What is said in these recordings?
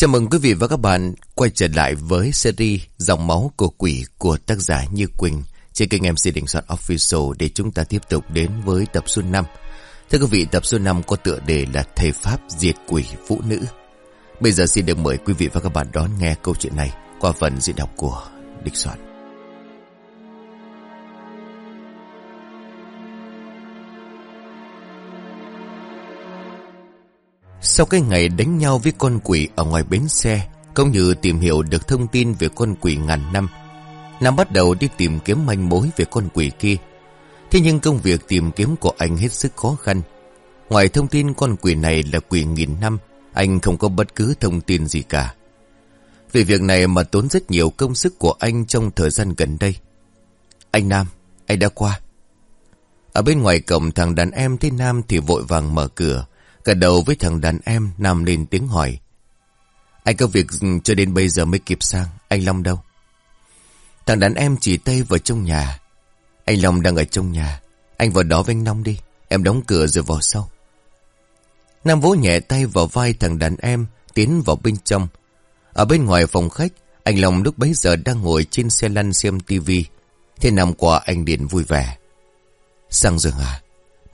Chào mừng quý vị và các bạn quay trở lại với series Dòng máu của quỷ của tác giả Như Quỳnh trên kênh MC Đình Soạn Official để chúng ta tiếp tục đến với tập số 5. Thưa quý vị, tập số 5 có tựa đề là Thầy Pháp Diệt Quỷ Phụ Nữ. Bây giờ xin được mời quý vị và các bạn đón nghe câu chuyện này qua phần diễn đọc của Đình Soạn. Sau cái ngày đánh nhau với con quỷ ở ngoài bến xe, cũng như tìm hiểu được thông tin về con quỷ ngàn năm, Nam bắt đầu đi tìm kiếm manh mối về con quỷ kia. Thế nhưng công việc tìm kiếm của anh hết sức khó khăn. Ngoài thông tin con quỷ này là quỷ nghìn năm, anh không có bất cứ thông tin gì cả. Vì việc này mà tốn rất nhiều công sức của anh trong thời gian gần đây. Anh Nam, anh đã qua. Ở bên ngoài cổng thằng đàn em thấy Nam thì vội vàng mở cửa. Cả đầu với thằng đàn em nằm lên tiếng hỏi. Anh có việc cho đến bây giờ mới kịp sang. Anh Long đâu? Thằng đàn em chỉ tay vào trong nhà. Anh Long đang ở trong nhà. Anh vào đó với anh Long đi. Em đóng cửa rồi vào sau. Nam vỗ nhẹ tay vào vai thằng đàn em tiến vào bên trong. Ở bên ngoài phòng khách, anh Long lúc bấy giờ đang ngồi trên xe lăn xem tivi. Thế nằm qua anh Điện vui vẻ. Sang giường à?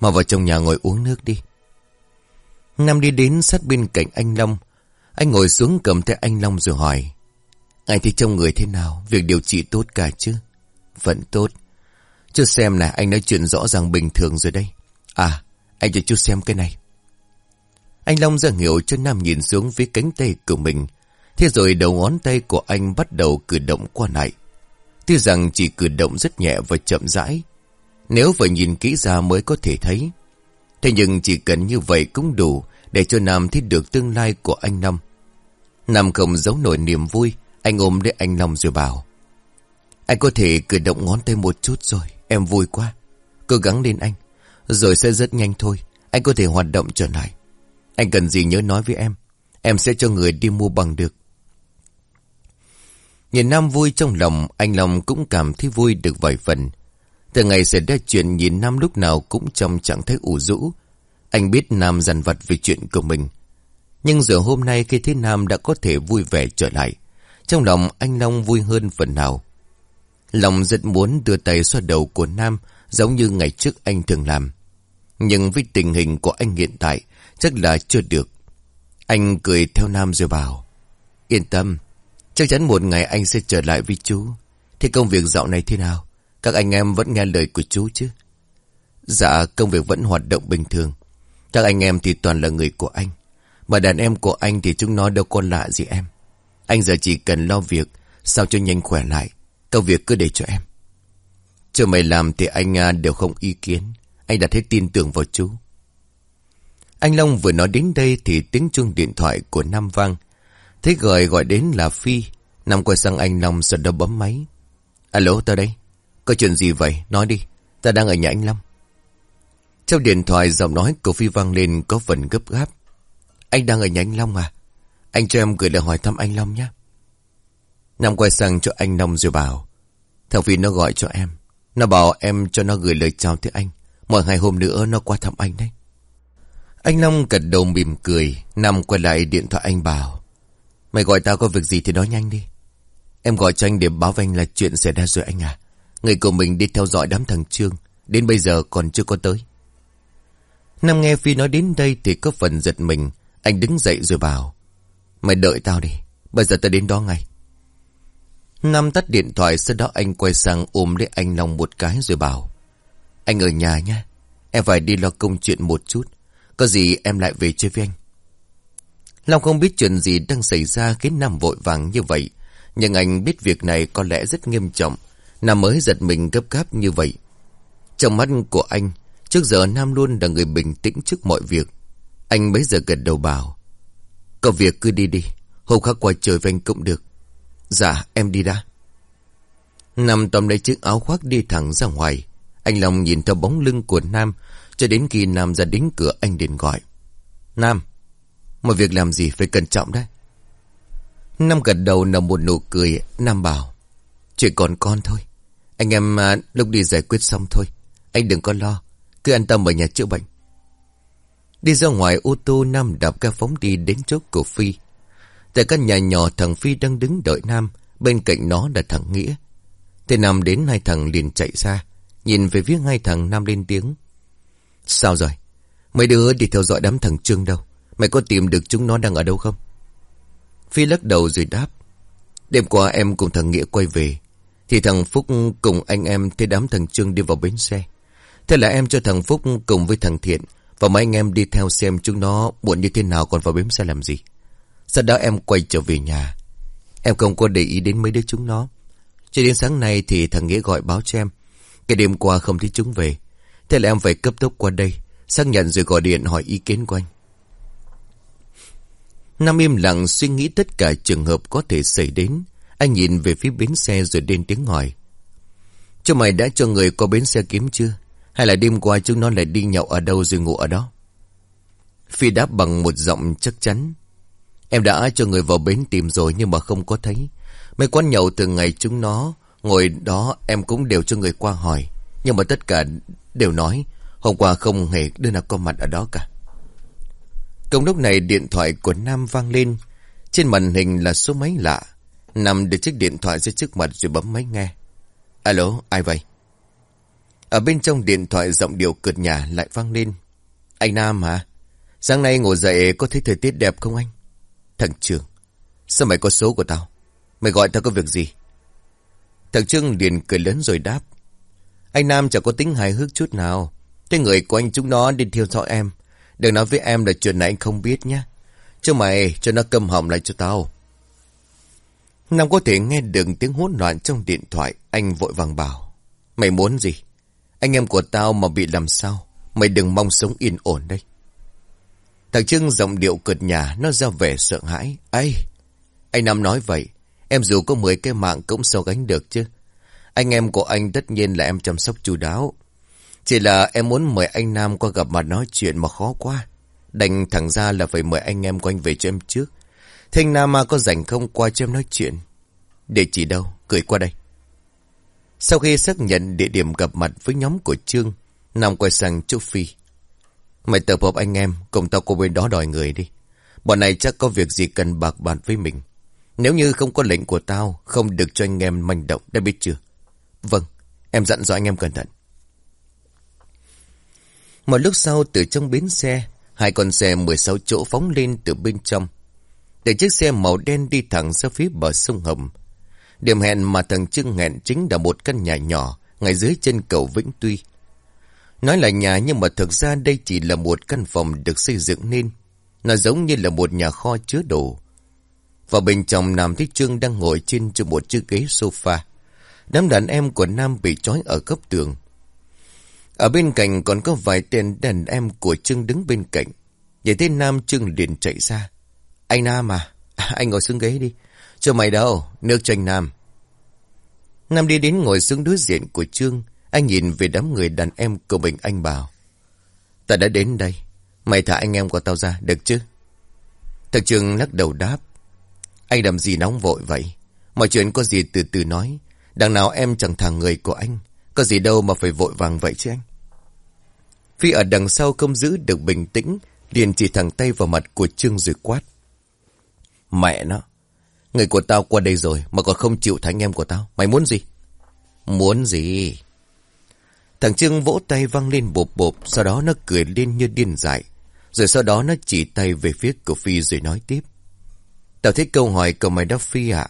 Mà vào trong nhà ngồi uống nước đi. Nam đi đến sát bên cạnh anh Long. Anh ngồi xuống cầm tay anh Long rồi hỏi. Anh thì trông người thế nào? Việc điều trị tốt cả chứ? Vẫn tốt. Chú xem nè, anh nói chuyện rõ ràng bình thường rồi đây. À, anh cho chú xem cái này. Anh Long ra hiểu cho Nam nhìn xuống phía cánh tay của mình. Thế rồi đầu ngón tay của anh bắt đầu cử động qua lại. Tuy rằng chỉ cử động rất nhẹ và chậm rãi. Nếu phải nhìn kỹ ra mới có thể thấy. Thế nhưng chỉ cần như vậy cũng đủ để cho Nam thấy được tương lai của anh Năm. Nam không giấu nổi niềm vui, anh ôm lấy anh Long rồi bảo. Anh có thể cử động ngón tay một chút rồi, em vui quá. Cố gắng lên anh, rồi sẽ rất nhanh thôi, anh có thể hoạt động trở lại. Anh cần gì nhớ nói với em, em sẽ cho người đi mua bằng được. Nhìn Nam vui trong lòng, anh Long cũng cảm thấy vui được vài phần. Từ ngày xảy ra chuyện nhìn Nam lúc nào cũng trong trạng thái ủ rũ. Anh biết Nam dằn vặt về chuyện của mình. Nhưng giờ hôm nay khi thấy Nam đã có thể vui vẻ trở lại. Trong lòng anh Long vui hơn phần nào. Lòng rất muốn đưa tay xoa đầu của Nam giống như ngày trước anh thường làm. Nhưng với tình hình của anh hiện tại chắc là chưa được. Anh cười theo Nam rồi bảo. Yên tâm, chắc chắn một ngày anh sẽ trở lại với chú. Thế công việc dạo này thế nào? Các anh em vẫn nghe lời của chú chứ? Dạ, công việc vẫn hoạt động bình thường. Các anh em thì toàn là người của anh. Mà đàn em của anh thì chúng nó đâu có lạ gì em. Anh giờ chỉ cần lo việc, sao cho nhanh khỏe lại. Công việc cứ để cho em. Chờ mày làm thì anh à, đều không ý kiến. Anh đã thấy tin tưởng vào chú. Anh Long vừa nói đến đây thì tiếng chuông điện thoại của Nam vang. thế gọi gọi đến là Phi. Nam quay sang anh Long rồi đó bấm máy. Alo, tao đây. Có chuyện gì vậy? Nói đi. Ta đang ở nhà anh Long. Trong điện thoại giọng nói của Phi vang lên có phần gấp gáp. Anh đang ở nhà anh Long à? Anh cho em gửi lời hỏi thăm anh Long nhé. Nam quay sang cho anh Long rồi bảo. Thằng Phi nó gọi cho em. Nó bảo em cho nó gửi lời chào tới anh. Mọi ngày hôm nữa nó qua thăm anh đấy. Anh Long gật đầu mỉm cười. Nam quay lại điện thoại anh bảo. Mày gọi tao có việc gì thì nói nhanh đi. Em gọi cho anh để báo với anh là chuyện xảy ra rồi anh à. Người của mình đi theo dõi đám thằng Trương. Đến bây giờ còn chưa có tới. Nam nghe Phi nói đến đây thì có phần giật mình. Anh đứng dậy rồi bảo. Mày đợi tao đi. Bây giờ tao đến đó ngay. Nam tắt điện thoại, sau đó anh quay sang ôm lấy anh Long một cái rồi bảo. Anh ở nhà nha. Em phải đi lo công chuyện một chút. Có gì em lại về chơi với anh. Long không biết chuyện gì đang xảy ra khiến Nam vội vàng như vậy. Nhưng anh biết việc này có lẽ rất nghiêm trọng. Nam mới giật mình gấp gáp như vậy. Trong mắt của anh, trước giờ Nam luôn là người bình tĩnh trước mọi việc. Anh bấy giờ gật đầu bảo. Có việc cứ đi đi, hôm khác qua trời với anh cũng được. Dạ, em đi đã. Nam tóm lấy chiếc áo khoác đi thẳng ra ngoài. Anh Long nhìn theo bóng lưng của Nam, cho đến khi Nam ra đến cửa anh điện gọi. Nam, một việc làm gì phải cẩn trọng đấy. Nam gật đầu nở một nụ cười, Nam bảo. Chuyện còn con thôi. Anh em à, lúc đi giải quyết xong thôi. Anh đừng có lo. Cứ an tâm ở nhà chữa bệnh. Đi ra ngoài ô tô Nam đạp ca phóng đi đến chốt của Phi. Tại căn nhà nhỏ thằng Phi đang đứng đợi Nam Bên cạnh nó là thằng Nghĩa Thế Nam đến hai thằng liền chạy ra Nhìn về phía hai thằng Nam lên tiếng Sao rồi Mấy đứa đi theo dõi đám thằng Trương đâu Mày có tìm được chúng nó đang ở đâu không Phi lắc đầu rồi đáp Đêm qua em cùng thằng Nghĩa quay về thì thằng Phúc cùng anh em Thấy đám thằng Trương đi vào bến xe. Thế là em cho thằng Phúc cùng với thằng Thiện Và mấy anh em đi theo xem chúng nó Buồn như thế nào còn vào bến xe làm gì. Sau đó em quay trở về nhà. Em không có để ý đến mấy đứa chúng nó. Cho đến sáng nay thì thằng Nghĩa gọi báo cho em. Cái đêm qua không thấy chúng về. Thế là em phải cấp tốc qua đây, Xác nhận rồi gọi điện hỏi ý kiến của anh. Nam im lặng suy nghĩ tất cả trường hợp có thể xảy đến. Anh nhìn về phía bến xe rồi lên tiếng hỏi. "Chú mày đã cho người qua bến xe kiếm chưa? Hay là đêm qua chúng nó lại đi nhậu ở đâu rồi ngủ ở đó? Phi đáp bằng một giọng chắc chắn. Em đã cho người vào bến tìm rồi nhưng mà không có thấy. Mấy quán nhậu từ ngày chúng nó Ngồi đó em cũng đều cho người qua hỏi. Nhưng mà tất cả đều nói, Hôm qua không hề đưa nào có mặt ở đó cả. Công lúc này điện thoại của Nam vang lên. Trên màn hình là số máy lạ nằm để chiếc điện thoại ra trước mặt rồi bấm máy nghe. Alo, ai vậy? Ở bên trong điện thoại giọng điệu cợt nhà lại vang lên. Anh Nam hả? Sáng nay ngủ dậy có thấy thời tiết đẹp không anh? Thằng Trương Sao mày có số của tao? Mày gọi tao có việc gì? Thằng Trương liền cười lớn rồi đáp. Anh Nam chẳng có tính hài hước chút nào. Thế người của anh chúng nó đi theo dõi em. Đừng nói với em là chuyện này anh không biết nhé. Chứ mày, cho nó câm họng lại cho tao. Nam có thể nghe được tiếng hỗn loạn trong điện thoại. Anh vội vàng bảo, Mày muốn gì? Anh em của tao mà bị làm sao? Mày đừng mong sống yên ổn đây. Thằng Trưng giọng điệu cợt nhà Nó ra vẻ sợ hãi. Ấy Anh Nam nói vậy, Em dù có 10 cái mạng cũng sao gánh được chứ. Anh em của anh tất nhiên là em chăm sóc chu đáo. Chỉ là em muốn mời anh Nam qua gặp mặt nói chuyện mà khó quá. Đành thẳng ra là phải mời anh em của anh về cho em trước. Thanh Nam mà có rảnh không qua cho em nói chuyện? Địa chỉ đâu? Gửi qua đây. Sau khi xác nhận địa điểm gặp mặt với nhóm của Trương, Nam quay sang chỗ Phi. Mày tập hợp anh em, Cùng tao qua bên đó đòi người đi. Bọn này chắc có việc gì cần bạc bàn với mình. Nếu như không có lệnh của tao, Không được cho anh em manh động, Đã biết chưa? Vâng Em dặn dò anh em cẩn thận. Một lúc sau, từ trong bến xe, Hai con xe 16 chỗ phóng lên từ bên trong. Để chiếc xe màu đen đi thẳng ra phía bờ sông Hồng Điểm hẹn mà thằng Trưng hẹn chính là một căn nhà nhỏ, Ngay dưới chân cầu Vĩnh Tuy Nói là nhà nhưng mà thực ra đây chỉ là một căn phòng được xây dựng nên. Nó giống như là một nhà kho chứa đồ. Và bên trong, Nam Thích Trương đang ngồi trên cho một chiếc ghế sofa. Đám đàn em của Nam bị trói ở góc tường. Ở bên cạnh còn có vài tên đàn em của Trương đứng bên cạnh. Vậy thế Nam Trương liền chạy ra. Anh Nam à, anh ngồi xuống ghế đi. Cho mày đâu, nước cho anh Nam. Nam đi đến ngồi xuống đối diện của Trương. Anh nhìn về đám người đàn em của mình anh bảo. Ta đã đến đây. Mày thả anh em của tao ra, được chứ? Thật Trương lắc đầu đáp. Anh làm gì nóng vội vậy? Mọi chuyện có gì từ từ nói. Đằng nào em chẳng thằng người của anh. Có gì đâu mà phải vội vàng vậy chứ anh? Phi ở đằng sau không giữ được bình tĩnh. Liền chỉ thẳng tay vào mặt của Trương rồi quát. Mẹ nó. Người của tao qua đây rồi mà còn không chịu thánh em của tao. Mày muốn gì? Muốn gì? Thằng Trương vỗ tay văng lên bộp bộp, sau đó nó cười lên như điên dại. Rồi sau đó nó chỉ tay về phía của Phi rồi nói tiếp. Tao thích câu hỏi của mày đó Phi ạ.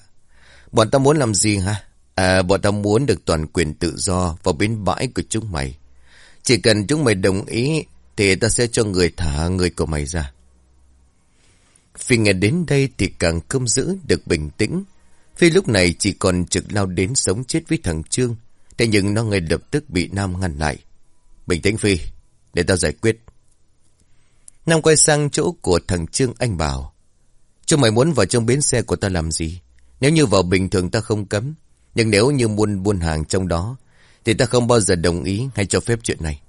Bọn tao muốn làm gì hả? À, bọn tao muốn được toàn quyền tự do vào bến bãi của chúng mày. Chỉ cần chúng mày đồng ý thì tao sẽ cho người thả người của mày ra. Phi nghe đến đây thì càng không giữ được bình tĩnh. Phi lúc này chỉ còn trực lao đến sống chết với thằng Trương. Thế nhưng nó ngay lập tức bị Nam ngăn lại. Bình tĩnh Phi, để tao giải quyết. Nam quay sang chỗ của thằng Trương Anh bảo. Chúng mày muốn vào trong bến xe của ta làm gì? Nếu như vào bình thường ta không cấm. Nhưng nếu như buôn buôn hàng trong đó, thì ta không bao giờ đồng ý hay cho phép chuyện này.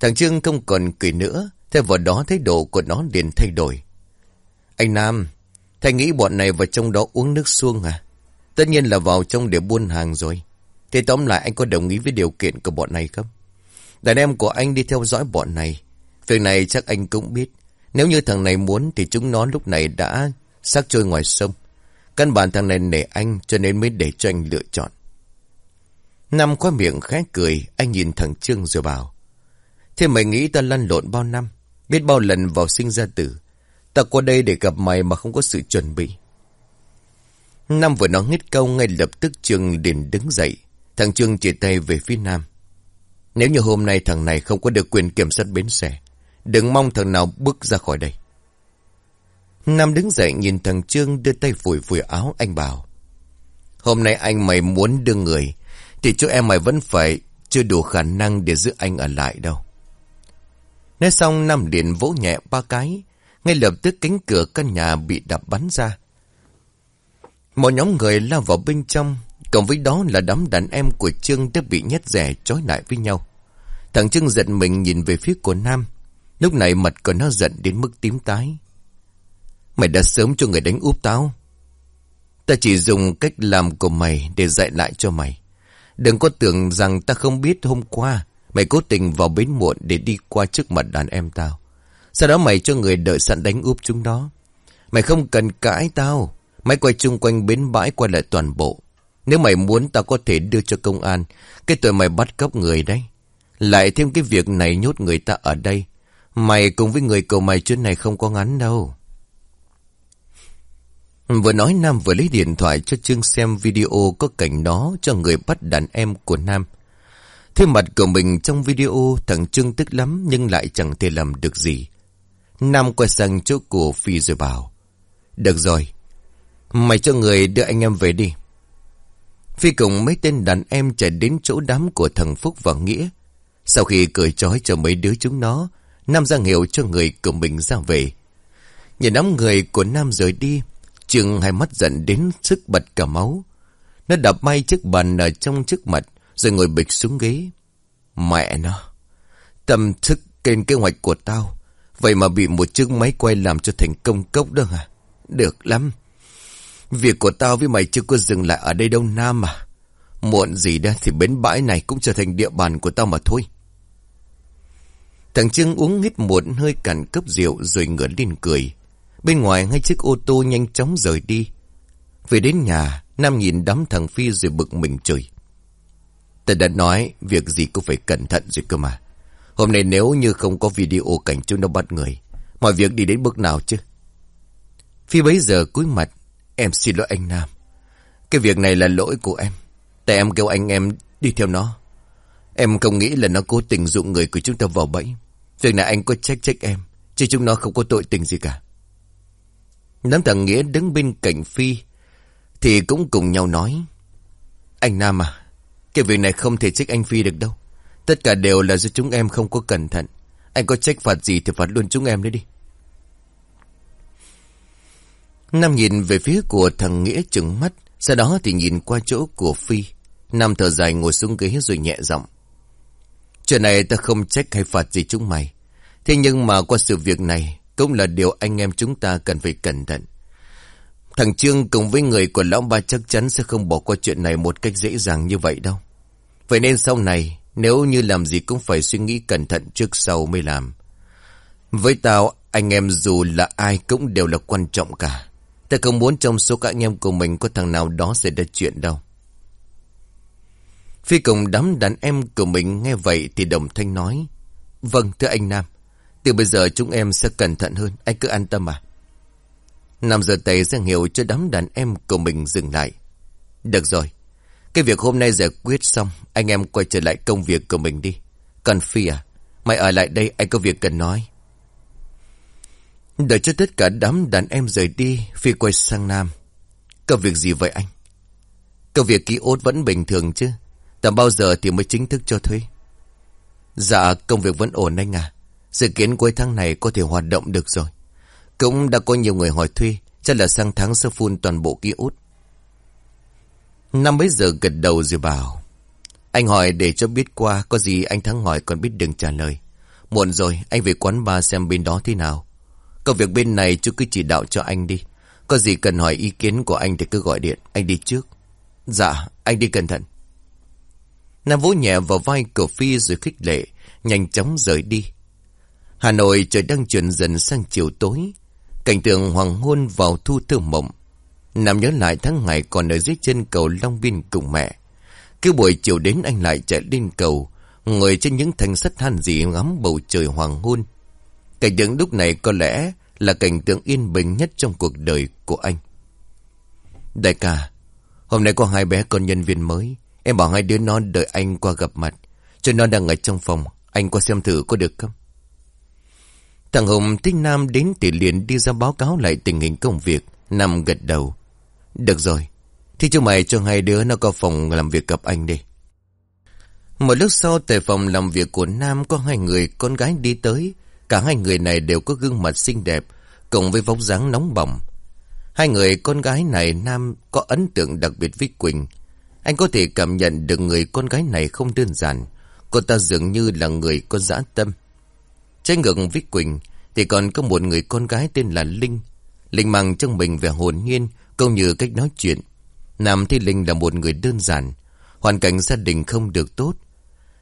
Thằng Trương không còn cười nữa, theo vào đó thái độ của nó liền thay đổi. Anh Nam, thầy nghĩ bọn này vào trong đó uống nước xuông à? Tất nhiên là vào trong để buôn hàng rồi. Thế tóm lại anh có đồng ý với điều kiện của bọn này không? Đàn em của anh đi theo dõi bọn này. Việc này chắc anh cũng biết. Nếu như thằng này muốn thì chúng nó lúc này đã xác trôi ngoài sông. Căn bản thằng này nể anh cho nên mới để cho anh lựa chọn. Năm khóa miệng khẽ cười, anh nhìn thằng Trương rồi bảo. Thế mày nghĩ ta lăn lộn bao năm, biết bao lần vào sinh ra tử. Ta qua đây để gặp mày mà không có sự chuẩn bị. Nam vừa nói hết câu ngay lập tức Trương liền đứng dậy. Thằng Trương chỉ tay về phía Nam. Nếu như hôm nay thằng này không có được quyền kiểm soát bến xe, đừng mong thằng nào bước ra khỏi đây. Nam đứng dậy nhìn thằng Trương đưa tay phủi phủi áo anh bảo. Hôm nay anh mày muốn đưa người, thì chỗ em mày vẫn phải chưa đủ khả năng để giữ anh ở lại đâu. Nói xong Nam liền vỗ nhẹ ba cái, ngay lập tức cánh cửa căn nhà bị đập bắn ra. Một nhóm người lao vào bên trong, cộng với đó là đám đàn em của Trương đã bị nhét rẻ trói lại với nhau. Thằng Trương giận mình nhìn về phía của Nam, lúc này mặt của nó giận đến mức tím tái. Mày đã sớm cho người đánh úp tao. Ta chỉ dùng cách làm của mày để dạy lại cho mày. Đừng có tưởng rằng ta không biết hôm qua mày cố tình vào bến muộn để đi qua trước mặt đàn em tao. Sau đó mày cho người đợi sẵn đánh úp chúng đó. Mày không cần cãi tao. Mày quay chung quanh bến bãi qua lại toàn bộ. Nếu mày muốn, tao có thể đưa cho công an cái tội mày bắt cóc người đấy. Lại thêm cái việc này nhốt người ta ở đây. Mày cùng với người cầu mày chuyện này không có ngắn đâu. Vừa nói Nam vừa lấy điện thoại cho Trương xem video có cảnh đó cho người bắt đàn em của Nam. Thế mặt của mình trong video, thằng Trương tức lắm nhưng lại chẳng thể làm được gì. Nam quay sang chỗ của Phi rồi bảo. Được rồi, mày cho người đưa anh em về đi. Phi cùng mấy tên đàn em chạy đến chỗ đám của thằng Phúc và Nghĩa. Sau khi cười trói cho mấy đứa chúng nó, Nam ra hiệu cho người của mình ra về. Nhìn đám người của Nam rời đi, Trương hai mắt giận đến sức bật cả máu. Nó đập may chiếc bàn ở trong trước mặt, rồi ngồi bịch xuống ghế. Mẹ nó, tâm thức kênh kế hoạch của tao, vậy mà bị một chiếc máy quay làm cho thành công cốc đó à? Được lắm. Việc của tao với mày chưa có dừng lại ở đây đâu Nam à. Muộn gì đó thì bến bãi này cũng trở thành địa bàn của tao mà thôi. Thằng Trương uống hít một hơi cạn cốc rượu rồi ngửa lên cười. Bên ngoài hai chiếc ô tô nhanh chóng rời đi. Về đến nhà, Nam nhìn đám thằng Phi rồi bực mình chửi. Ta đã nói, việc gì cũng phải cẩn thận rồi cơ mà. Hôm nay nếu như không có video cảnh chúng nó bắt người, mọi việc đi đến bước nào chứ? Phi bấy giờ cúi mặt, em xin lỗi anh Nam. Cái việc này là lỗi của em. Tại em kêu anh em đi theo nó. Em không nghĩ là nó cố tình dụ người của chúng ta vào bẫy. Việc này anh có trách trách em, chứ chúng nó không có tội tình gì cả. Đám thằng Nghĩa đứng bên cạnh Phi Thì cũng cùng nhau nói Anh Nam à Cái việc này không thể trách anh Phi được đâu Tất cả đều là do chúng em không có cẩn thận. Anh có trách phạt gì thì phạt luôn chúng em đấy đi. Nam nhìn về phía của thằng Nghĩa trừng mắt Sau đó thì nhìn qua chỗ của Phi. Nam thở dài ngồi xuống ghế rồi nhẹ giọng. Chuyện này ta không trách hay phạt gì chúng mày. Thế nhưng mà qua sự việc này cũng là điều anh em chúng ta cần phải cẩn thận. Thằng Trương cùng với người của lão ba chắc chắn sẽ không bỏ qua chuyện này một cách dễ dàng như vậy đâu. Vậy nên sau này, nếu như làm gì cũng phải suy nghĩ cẩn thận trước sau mới làm. Với tao, anh em dù là ai cũng đều là quan trọng cả. Ta không muốn trong số các anh em của mình có thằng nào đó xảy ra chuyện đâu. Phi cùng đám đàn em của mình nghe vậy thì đồng thanh nói. Vâng, thưa anh Nam. Từ bây giờ chúng em sẽ cẩn thận hơn Anh cứ an tâm à Nam giờ tay ra hiệu cho đám đàn em của mình dừng lại Được rồi cái việc hôm nay giải quyết xong Anh em quay trở lại công việc của mình đi. Còn Phi à Mày ở lại đây anh có việc cần nói. Đợi cho tất cả đám đàn em rời đi Phi quay sang Nam. Có việc gì vậy anh? Công việc ký ốt vẫn bình thường chứ. Tầm bao giờ thì mới chính thức cho thuê? Dạ công việc vẫn ổn anh à. Dự kiến cuối tháng này có thể hoạt động được rồi. Cũng đã có nhiều người hỏi thuê, chắc là sang tháng sẽ phun toàn bộ ký út. Năm bấy giờ gật đầu rồi bảo. Anh hỏi để cho biết qua, có gì anh Thắng hỏi còn biết đừng trả lời. Muộn rồi, anh về quán bar xem bên đó thế nào. Công việc bên này chú cứ chỉ đạo cho anh đi. Có gì cần hỏi ý kiến của anh thì cứ gọi điện, anh đi trước. Dạ, anh đi cẩn thận. Nam vỗ nhẹ vào vai của Phi rồi khích lệ, nhanh chóng rời đi. Hà Nội trời đang chuyển dần sang chiều tối. Cảnh tượng hoàng hôn vào thu thơ mộng. Nam nhớ lại tháng ngày còn ở dưới chân cầu Long Biên cùng mẹ. Cứ buổi chiều đến anh lại chạy lên cầu, ngồi trên những thanh sắt than dị ngắm bầu trời hoàng hôn. Cảnh tượng lúc này có lẽ là cảnh tượng yên bình nhất trong cuộc đời của anh. Đại ca, hôm nay có hai bé con nhân viên mới. Em bảo hai đứa nó đợi anh qua gặp mặt. Cho nó đang ở trong phòng. Anh qua xem thử có được không? Thằng Hùng thích Nam đến thì liền đi ra báo cáo lại tình hình công việc. Nam gật đầu. Được rồi. Thì chúng mày cho hai đứa nó có phòng làm việc gặp anh đi. Một lúc sau tại phòng làm việc của Nam có hai người con gái đi tới. Cả hai người này đều có gương mặt xinh đẹp, cùng với vóc dáng nóng bỏng. Hai người con gái này Nam có ấn tượng đặc biệt với Quỳnh. Anh có thể cảm nhận được người con gái này không đơn giản. Cô ta dường như là người có dã tâm. Trái ngược với Quỳnh thì còn có một người con gái tên là Linh. Linh mang trong mình vẻ hồn nhiên, cũng như cách nói chuyện. Nam Thi Linh là một người đơn giản, hoàn cảnh gia đình không được tốt.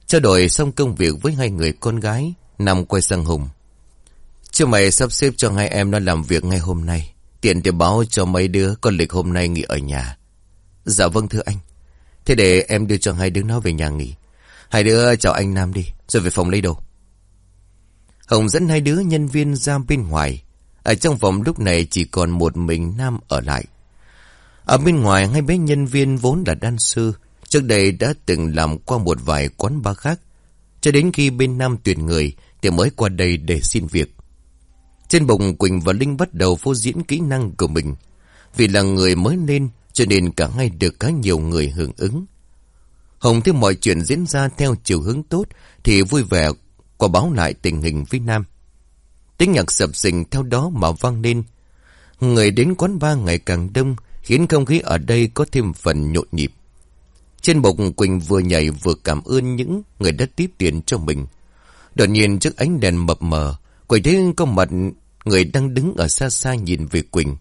Trao đổi xong công việc với hai người con gái, Nam quay sang Hùng. Chứ mày sắp xếp cho hai em nó làm việc ngay hôm nay. Tiện để báo cho mấy đứa con lịch hôm nay nghỉ ở nhà. Dạ vâng thưa anh. Thế để em đưa cho hai đứa nó về nhà nghỉ. Hai đứa chào anh Nam đi, rồi về phòng lấy đồ. Hồng dẫn hai đứa nhân viên ra bên ngoài. Ở trong phòng lúc này chỉ còn một mình Nam ở lại. Ở bên ngoài, hai bé nhân viên vốn là đan sư. Trước đây đã từng làm qua một vài quán bar khác. Cho đến khi bên Nam tuyển người, thì mới qua đây để xin việc. Trên bụng Quỳnh và Linh bắt đầu phô diễn kỹ năng của mình. Vì là người mới lên, cho nên cả hai được khá nhiều người hưởng ứng. Hồng thấy mọi chuyện diễn ra theo chiều hướng tốt, thì vui vẻ qua báo lại tình hình với Nam. Tiếng nhạc sập sình theo đó mà vang lên. Người đến quán bar ngày càng đông khiến không khí ở đây có thêm phần nhộn nhịp. Trên bục Quỳnh vừa nhảy vừa cảm ơn những người đã tiếp tiền cho mình. Đột nhiên trước ánh đèn mập mờ, Quỳnh thấy có mặt người đang đứng ở xa xa nhìn về Quỳnh.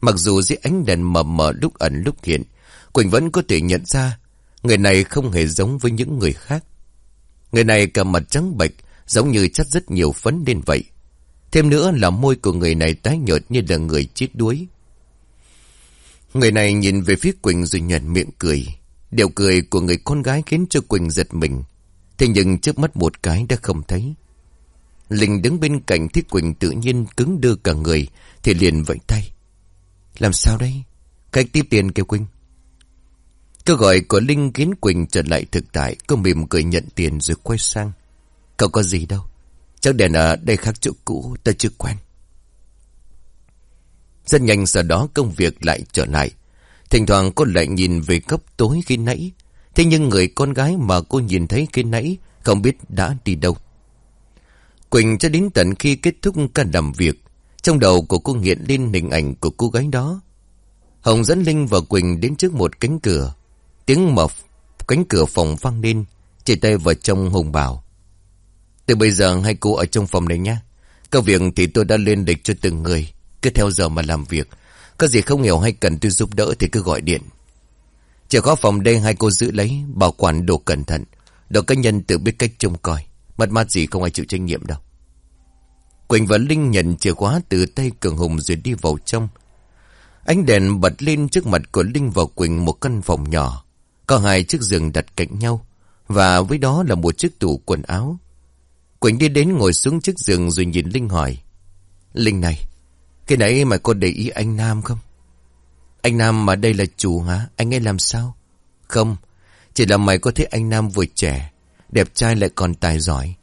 Mặc dù dưới ánh đèn mờ mờ lúc ẩn lúc hiện, Quỳnh vẫn có thể nhận ra người này không hề giống với những người khác. Người này cả mặt trắng bệch, giống như chất rất nhiều phấn lên vậy. Thêm nữa là môi của người này tái nhợt như là người chết đuối. Người này nhìn về phía Quỳnh rồi nhuận miệng cười. Điều cười của người con gái khiến cho Quỳnh giật mình. Thế nhưng trước mắt một cái đã không thấy. Linh đứng bên cạnh Thiết Quỳnh tự nhiên cứng đưa cả người, thì liền vẫy tay. Làm sao đây? Cách tiếp tiền kêu Quỳnh. Câu gọi của Linh khiến Quỳnh trở lại thực tại, cô mỉm cười nhận tiền rồi quay sang. Cậu có gì đâu. Chắc đèn ở đây khác chỗ cũ, ta chưa quen. Rất nhanh sau đó công việc lại trở lại. Thỉnh thoảng cô lại nhìn về cấp tối khi nãy. Thế nhưng người con gái mà cô nhìn thấy khi nãy không biết đã đi đâu. Quỳnh cho đến tận khi kết thúc cả làm việc. Trong đầu của cô nghiện lên hình ảnh của cô gái đó. Hồng dẫn Linh và Quỳnh đến trước một cánh cửa. Tiếng mở cánh cửa phòng vang lên. Chỉ tay vào trong Hùng bảo. Từ bây giờ hai cô ở trong phòng này nhé. các việc thì tôi đã lên lịch cho từng người. Cứ theo giờ mà làm việc. Có gì không hiểu hay cần tôi giúp đỡ thì cứ gọi điện. Chìa có phòng đây hai cô giữ lấy, bảo quản đồ cẩn thận. Đồ cá nhân tự biết cách trông coi. Mất mát gì không ai chịu trách nhiệm đâu. Quỳnh và Linh nhận chìa khóa từ tay Cường Hùng rồi đi vào trong. Ánh đèn bật lên trước mặt của Linh và Quỳnh một căn phòng nhỏ. Có hai chiếc giường đặt cạnh nhau. Và với đó là một chiếc tủ quần áo. Quỳnh đi đến ngồi xuống chiếc giường rồi nhìn Linh hỏi. Linh này, cái nãy mà có để ý anh Nam không? Anh Nam mà đây là chủ hả? Anh ấy làm sao? Không, chỉ là mày có thấy anh Nam vừa trẻ, đẹp trai lại còn tài giỏi.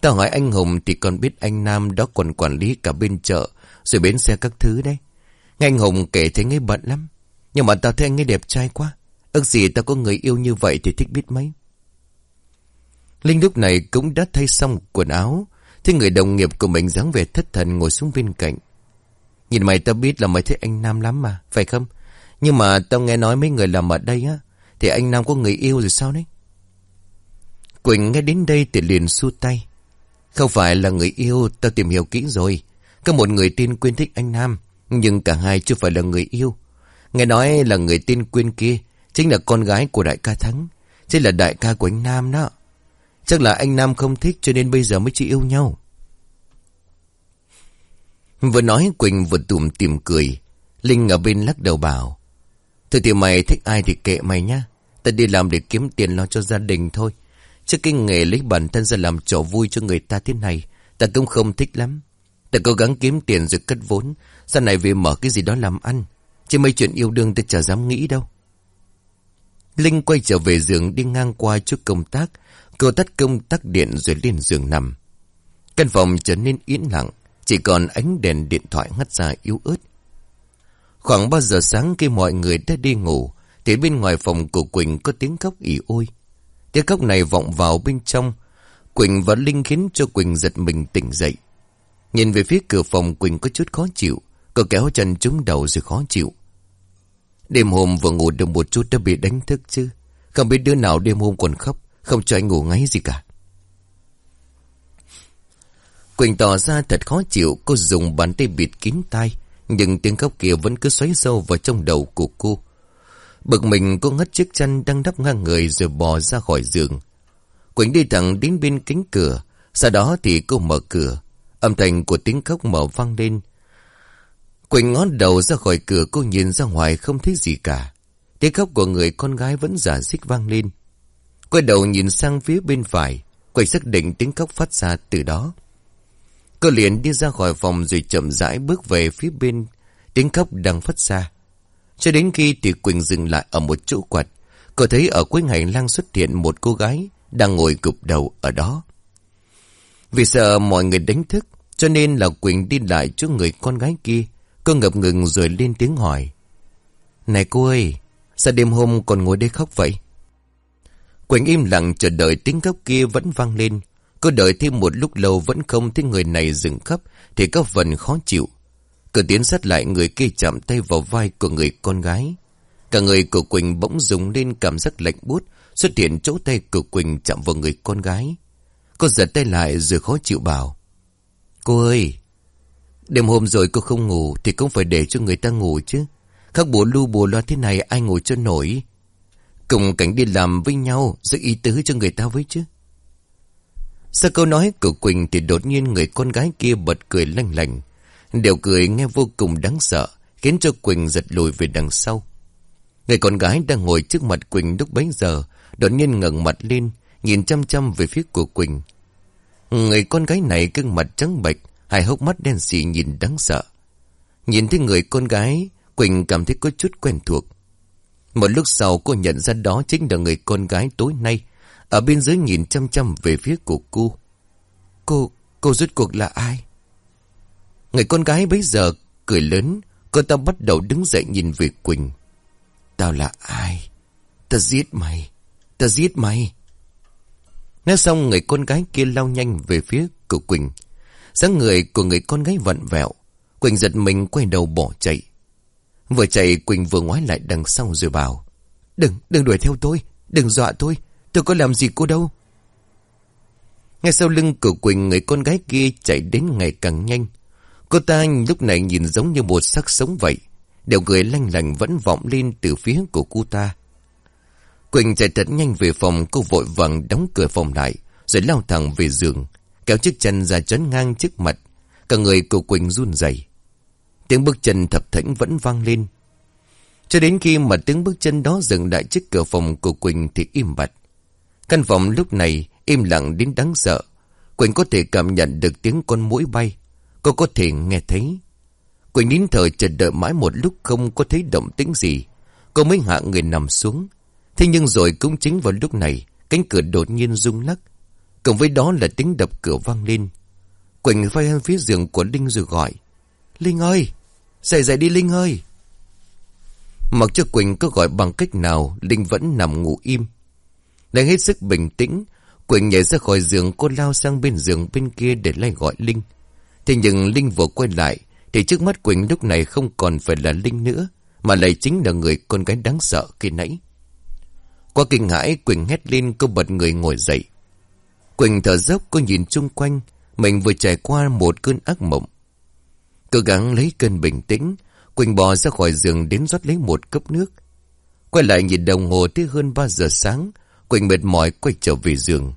Tao hỏi anh Hùng thì còn biết anh Nam đó còn quản lý cả bên chợ, rồi bến xe các thứ đấy. Nghe anh Hùng kể thấy nghe bận lắm. Nhưng mà tao thấy anh ấy đẹp trai quá. Ước gì tao có người yêu như vậy thì thích biết mấy. Linh lúc này cũng đã thay xong quần áo. Thế người đồng nghiệp của mình dáng về thất thần ngồi xuống bên cạnh. Nhìn mày tao biết là mày thích anh Nam lắm mà, phải không? Nhưng mà tao nghe nói mấy người làm ở đây á, thì anh Nam có người yêu rồi sao đấy? Quỳnh nghe đến đây thì liền xua tay. Không phải là người yêu, tao tìm hiểu kỹ rồi. Có một người tin Quyên thích anh Nam, nhưng cả hai chưa phải là người yêu. Nghe nói là người tin Quyên kia, chính là con gái của đại ca Thắng. Chính là đại ca của anh Nam đó. Chắc là anh Nam không thích cho nên bây giờ mới chỉ yêu nhau. Vừa nói Quỳnh vừa tùm tìm cười. Linh ở bên lắc đầu bảo. Thôi thì mày thích ai thì kệ mày nhá. Ta đi làm để kiếm tiền lo cho gia đình thôi. Chứ cái nghề lấy bản thân ra làm trò vui cho người ta thế này. Ta cũng không thích lắm. Ta cố gắng kiếm tiền rồi cất vốn. Sau này về mở cái gì đó làm ăn. Chứ mấy chuyện yêu đương ta chả dám nghĩ đâu. Linh quay trở về giường đi ngang qua trước công tác. Cô tắt công tắc điện rồi lên giường nằm. Căn phòng trở nên yên lặng. Chỉ còn ánh đèn điện thoại ngắt ra yếu ớt. Khoảng 3 giờ sáng khi mọi người đã đi ngủ, thì bên ngoài phòng của Quỳnh có tiếng khóc ỉ ôi. Tiếng khóc này vọng vào bên trong. Quỳnh và Linh khiến cho Quỳnh giật mình tỉnh dậy. Nhìn về phía cửa phòng Quỳnh có chút khó chịu. Cô kéo chân trúng đầu rồi khó chịu. Đêm hôm vừa ngủ được một chút đã bị đánh thức chứ. Không biết đứa nào đêm hôm còn khóc. Không cho anh ngủ ngáy gì cả. Quỳnh tỏ ra thật khó chịu. Cô dùng bàn tay bịt kín tai. Nhưng tiếng khóc kia vẫn cứ xoáy sâu vào trong đầu của cô. Bực mình, cô ngất chiếc chân đang đắp ngang người rồi bò ra khỏi giường. Quỳnh đi thẳng đến bên cánh cửa. Sau đó thì cô mở cửa. Âm thanh của tiếng khóc mở vang lên. Quỳnh ngón đầu ra khỏi cửa, cô nhìn ra ngoài không thấy gì cả. Tiếng khóc của người con gái vẫn giả dích vang lên. Quay đầu nhìn sang phía bên phải. Quỳnh xác định tiếng khóc phát ra từ đó. Cô liền đi ra khỏi phòng rồi chậm rãi bước về phía bên. Tiếng khóc đang phát ra. Cho đến khi thì Quỳnh dừng lại ở một chỗ quạt. Cô thấy ở cuối hành lang xuất hiện một cô gái đang ngồi gục đầu ở đó. Vì sợ mọi người đánh thức, cho nên là Quỳnh đi lại chỗ người con gái kia. Cô ngập ngừng rồi lên tiếng hỏi. Này cô ơi, sao đêm hôm còn ngồi đây khóc vậy? Quỳnh im lặng chờ đợi tiếng khóc kia vẫn vang lên. Cô đợi thêm một lúc lâu vẫn không thấy người này dừng khắp thì có phần khó chịu. Cửa tiến sát lại người kia chạm tay vào vai của người con gái. Cả người của Quỳnh bỗng dùng lên cảm giác lạnh buốt xuất hiện chỗ tay của Quỳnh chạm vào người con gái. Cô giật tay lại rồi khó chịu bảo. Cô ơi, đêm hôm rồi cô không ngủ thì cũng phải để cho người ta ngủ chứ. Khác bố lưu bố loa thế này ai ngủ cho nổi. Cùng cảnh đi làm với nhau giữ ý tứ cho người ta với chứ. Sau câu nói của Quỳnh thì đột nhiên người con gái kia bật cười lanh lành. Điều cười nghe vô cùng đáng sợ, khiến cho Quỳnh giật lùi về đằng sau. Người con gái đang ngồi trước mặt Quỳnh lúc bấy giờ, đột nhiên ngẩng mặt lên, nhìn chăm chăm về phía của Quỳnh. Người con gái này gương mặt trắng bệch, hai hốc mắt đen xì nhìn đáng sợ. Nhìn thấy người con gái, Quỳnh cảm thấy có chút quen thuộc. Một lúc sau cô nhận ra đó chính là người con gái tối nay, ở bên dưới nhìn chăm chăm về phía của cô. Cô, cô rốt cuộc là ai? Người con gái bấy giờ cười lớn, cô ta bắt đầu đứng dậy nhìn về Quỳnh. Tao là ai? Ta giết mày, ta giết mày. Nói xong người con gái kia lao nhanh về phía của Quỳnh. dáng người của người con gái vặn vẹo. Quỳnh giật mình quay đầu bỏ chạy. Vừa chạy Quỳnh vừa ngoái lại đằng sau rồi bảo. Đừng, đừng đuổi theo tôi, đừng dọa tôi. Tôi có làm gì cô đâu. Ngay sau lưng cửa Quỳnh, người con gái kia chạy đến ngày càng nhanh. Cô ta lúc này nhìn giống như một xác sống vậy. Đều người lanh lành vẫn vọng lên từ phía của cô ta. Quỳnh chạy thật nhanh về phòng, cô vội vàng đóng cửa phòng lại. Rồi lao thẳng về giường. Kéo chiếc chân ra chấn ngang trước mặt. Cả người của Quỳnh run rẩy Tiếng bước chân thập thảnh vẫn vang lên. Cho đến khi mà tiếng bước chân đó dừng lại trước cửa phòng của Quỳnh thì im bặt. Căn phòng lúc này im lặng đến đáng sợ. Quỳnh có thể cảm nhận được tiếng con mũi bay. Cô có thể nghe thấy. Quỳnh nín thở chờ đợi mãi một lúc không có thấy động tĩnh gì. Cô mới hạ người nằm xuống. Thế nhưng rồi cũng chính vào lúc này, cánh cửa đột nhiên rung lắc. cùng với đó là tiếng đập cửa vang lên. Quỳnh vai phía giường của Linh rồi gọi. Linh ơi! Dậy dậy đi Linh ơi! Mặc cho Quỳnh có gọi bằng cách nào, Linh vẫn nằm ngủ im. Đang hết sức bình tĩnh, Quỳnh nhảy ra khỏi giường cô lao sang bên giường bên kia để lại gọi Linh. Thế nhưng Linh vừa quay lại, thì trước mắt Quỳnh lúc này không còn phải là Linh nữa, mà lại chính là người con gái đáng sợ khi nãy. Qua kinh hãi, Quỳnh hét lên cô bật người ngồi dậy. Quỳnh thở dốc cô nhìn chung quanh, mình vừa trải qua một cơn ác mộng. Cố gắng lấy cơn bình tĩnh, Quỳnh bò ra khỏi giường đến rót lấy một cốc nước. Quay lại nhìn đồng hồ tới hơn 3 giờ sáng, Quỳnh mệt mỏi quay trở về giường.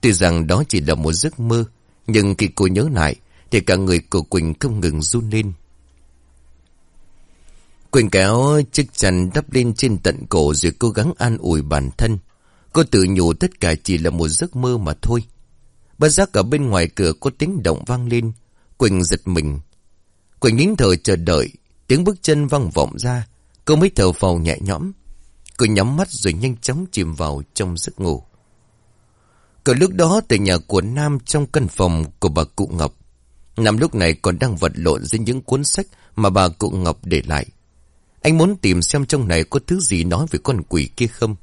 Tuy rằng đó chỉ là một giấc mơ, nhưng khi cô nhớ lại, Thì cả người của Quỳnh không ngừng run lên. Quỳnh kéo chiếc chăn đắp lên trên tận cổ Rồi cố gắng an ủi bản thân. Cô tự nhủ tất cả chỉ là một giấc mơ mà thôi. Bất giác ở bên ngoài cửa có tiếng động vang lên. Quỳnh giật mình. Quỳnh nín thở chờ đợi. Tiếng bước chân vang vọng ra. Cô mới thở phào nhẹ nhõm. Cô nhắm mắt rồi nhanh chóng chìm vào trong giấc ngủ. Cờ lúc đó tại nhà của Nam trong căn phòng của bà cụ Ngọc. Nam lúc này còn đang vật lộn dưới những cuốn sách mà bà cụ Ngọc để lại. Anh muốn tìm xem trong này có thứ gì nói về con quỷ kia không?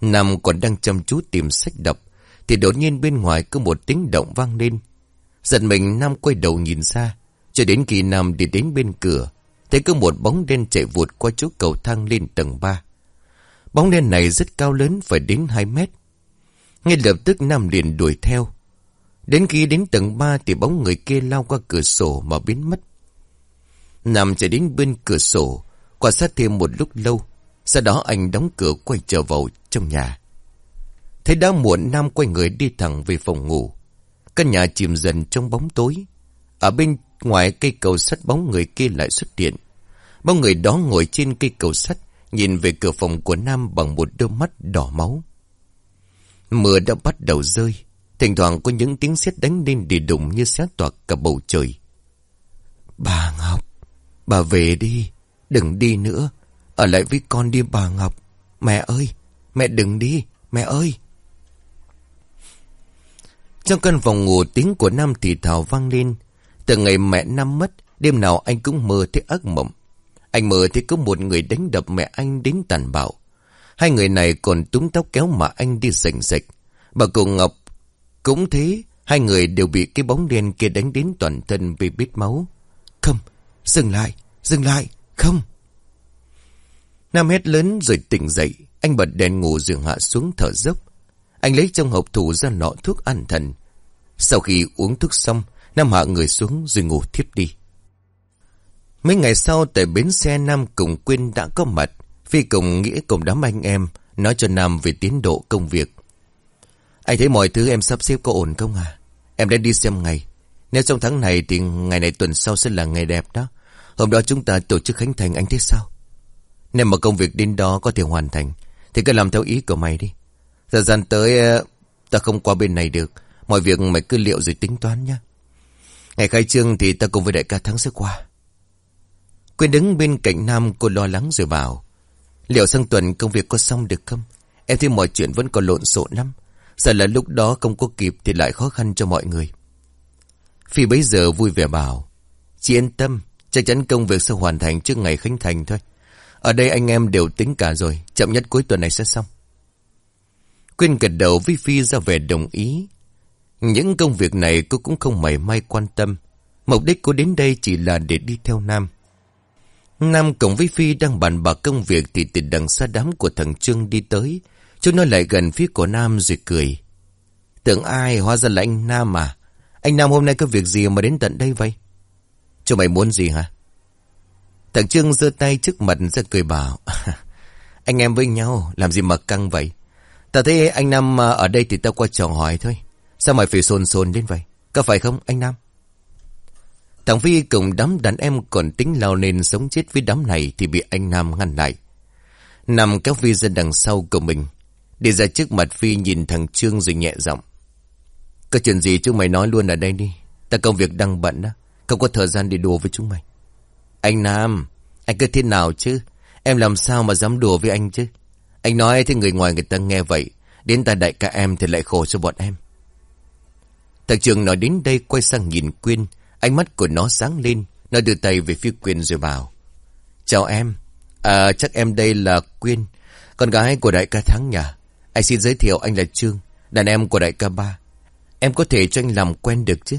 Nam còn đang chăm chú tìm sách đọc, Thì đột nhiên bên ngoài có một tiếng động vang lên. Giật mình, Nam quay đầu nhìn ra. Cho đến khi Nam đi đến bên cửa, Thấy có một bóng đen chạy vụt qua chỗ cầu thang lên tầng 3 Bóng đen này rất cao lớn phải đến 2 mét ngay lập tức Nam liền đuổi theo. Đến khi đến tầng 3 thì bóng người kia lao qua cửa sổ mà biến mất. Nam chạy đến bên cửa sổ, quan sát thêm một lúc lâu. Sau đó anh đóng cửa quay trở vào trong nhà. Thấy đã muộn Nam quay người đi thẳng về phòng ngủ. Căn nhà chìm dần trong bóng tối. Ở bên ngoài cây cầu sắt bóng người kia lại xuất hiện. Bóng người đó ngồi trên cây cầu sắt, nhìn về cửa phòng của Nam bằng một đôi mắt đỏ máu. Mưa đã bắt đầu rơi. Thỉnh thoảng có những tiếng sét đánh lên đi đụng như xé toạc cả bầu trời. Bà Ngọc, bà về đi, đừng đi nữa. Ở lại với con đi bà Ngọc. Mẹ ơi, mẹ đừng đi, mẹ ơi. Trong căn phòng ngủ tiếng của Nam thì thào vang lên. Từ ngày mẹ Nam mất, đêm nào anh cũng mơ thấy ác mộng. Anh mơ thì có một người đánh đập mẹ anh đến tàn bạo. Hai người này còn túng tóc kéo mà anh đi rình rịch. Bà cụ Ngọc cũng thế. Hai người đều bị cái bóng đen kia đánh đến toàn thân vì bít máu. Không, dừng lại, dừng lại, không. Nam hét lớn rồi tỉnh dậy. Anh bật đèn ngủ giường hạ xuống thở dốc. Anh lấy trong hộp thủ ra nọ thuốc an thần. Sau khi uống thuốc xong, Nam hạ người xuống rồi ngủ thiếp đi. Mấy ngày sau, tại bến xe Nam cùng Quyên đã có mặt. Phi cùng nghĩa cùng đám anh em, Nói cho Nam về tiến độ công việc. Anh thấy mọi thứ em sắp xếp có ổn không à Em đã đi xem ngày. Nếu trong tháng này thì ngày này tuần sau sẽ là ngày đẹp đó. Hôm đó chúng ta tổ chức khánh thành, anh thấy sao? Nếu mà công việc đến đó có thể hoàn thành, Thì cứ làm theo ý của mày đi. Thời gian tới ờ, ta không qua bên này được. Mọi việc mày cứ liệu rồi tính toán nhé Ngày khai trương thì ta cùng với đại ca thắng sẽ qua. Quyên đứng bên cạnh Nam cô lo lắng rồi bảo Liệu sang tuần công việc có xong được không? Em thấy mọi chuyện vẫn còn lộn xộn lắm. Sợ là lúc đó không có kịp thì lại khó khăn cho mọi người. Phi bấy giờ vui vẻ bảo. Chị yên tâm, chắc chắn công việc sẽ hoàn thành trước ngày khánh thành thôi. Ở đây anh em đều tính cả rồi, chậm nhất cuối tuần này sẽ xong. Quyên gật đầu với Phi ra về đồng ý. Những công việc này cô cũng không mảy may quan tâm. Mục đích cô đến đây chỉ là để đi theo Nam. Nam cùng với Phi đang bàn bạc công việc thì từ đằng xa đám của thằng Trương đi tới. Chúng nó lại gần phía của Nam rồi cười. Tưởng ai hóa ra là anh Nam à? Anh Nam hôm nay có việc gì mà đến tận đây vậy? Chúng mày muốn gì hả? Thằng Trương giơ tay trước mặt ra cười bảo. anh em với nhau, làm gì mà căng vậy? Ta thấy anh Nam à, ở đây thì tao qua chào hỏi thôi. Sao mày phải xôn xôn đến vậy? Có phải không anh Nam? Thằng Phi cùng đám đàn em còn tính lao lên sống chết với đám này thì bị anh Nam ngăn lại. Nam kéo Phi ra đằng sau của mình. Đi ra trước mặt Phi nhìn thằng Trương rồi nhẹ giọng. Có chuyện gì chúng mày nói luôn ở đây đi. Ta công việc đang bận đó. Không có thời gian để đùa với chúng mày. Anh Nam, anh cứ thế nào chứ? Em làm sao mà dám đùa với anh chứ? Anh nói thì người ngoài người ta nghe vậy. Đến ta đại ca em thì lại khổ cho bọn em. Thằng Trường nói đến đây quay sang nhìn Quyên. Ánh mắt của nó sáng lên, nó đưa tay về phía Quyên rồi bảo. Chào em, à chắc em đây là Quyên, con gái của đại ca Thắng nhà. Anh xin giới thiệu anh là Trương, đàn em của đại ca Ba. Em có thể cho anh làm quen được chứ?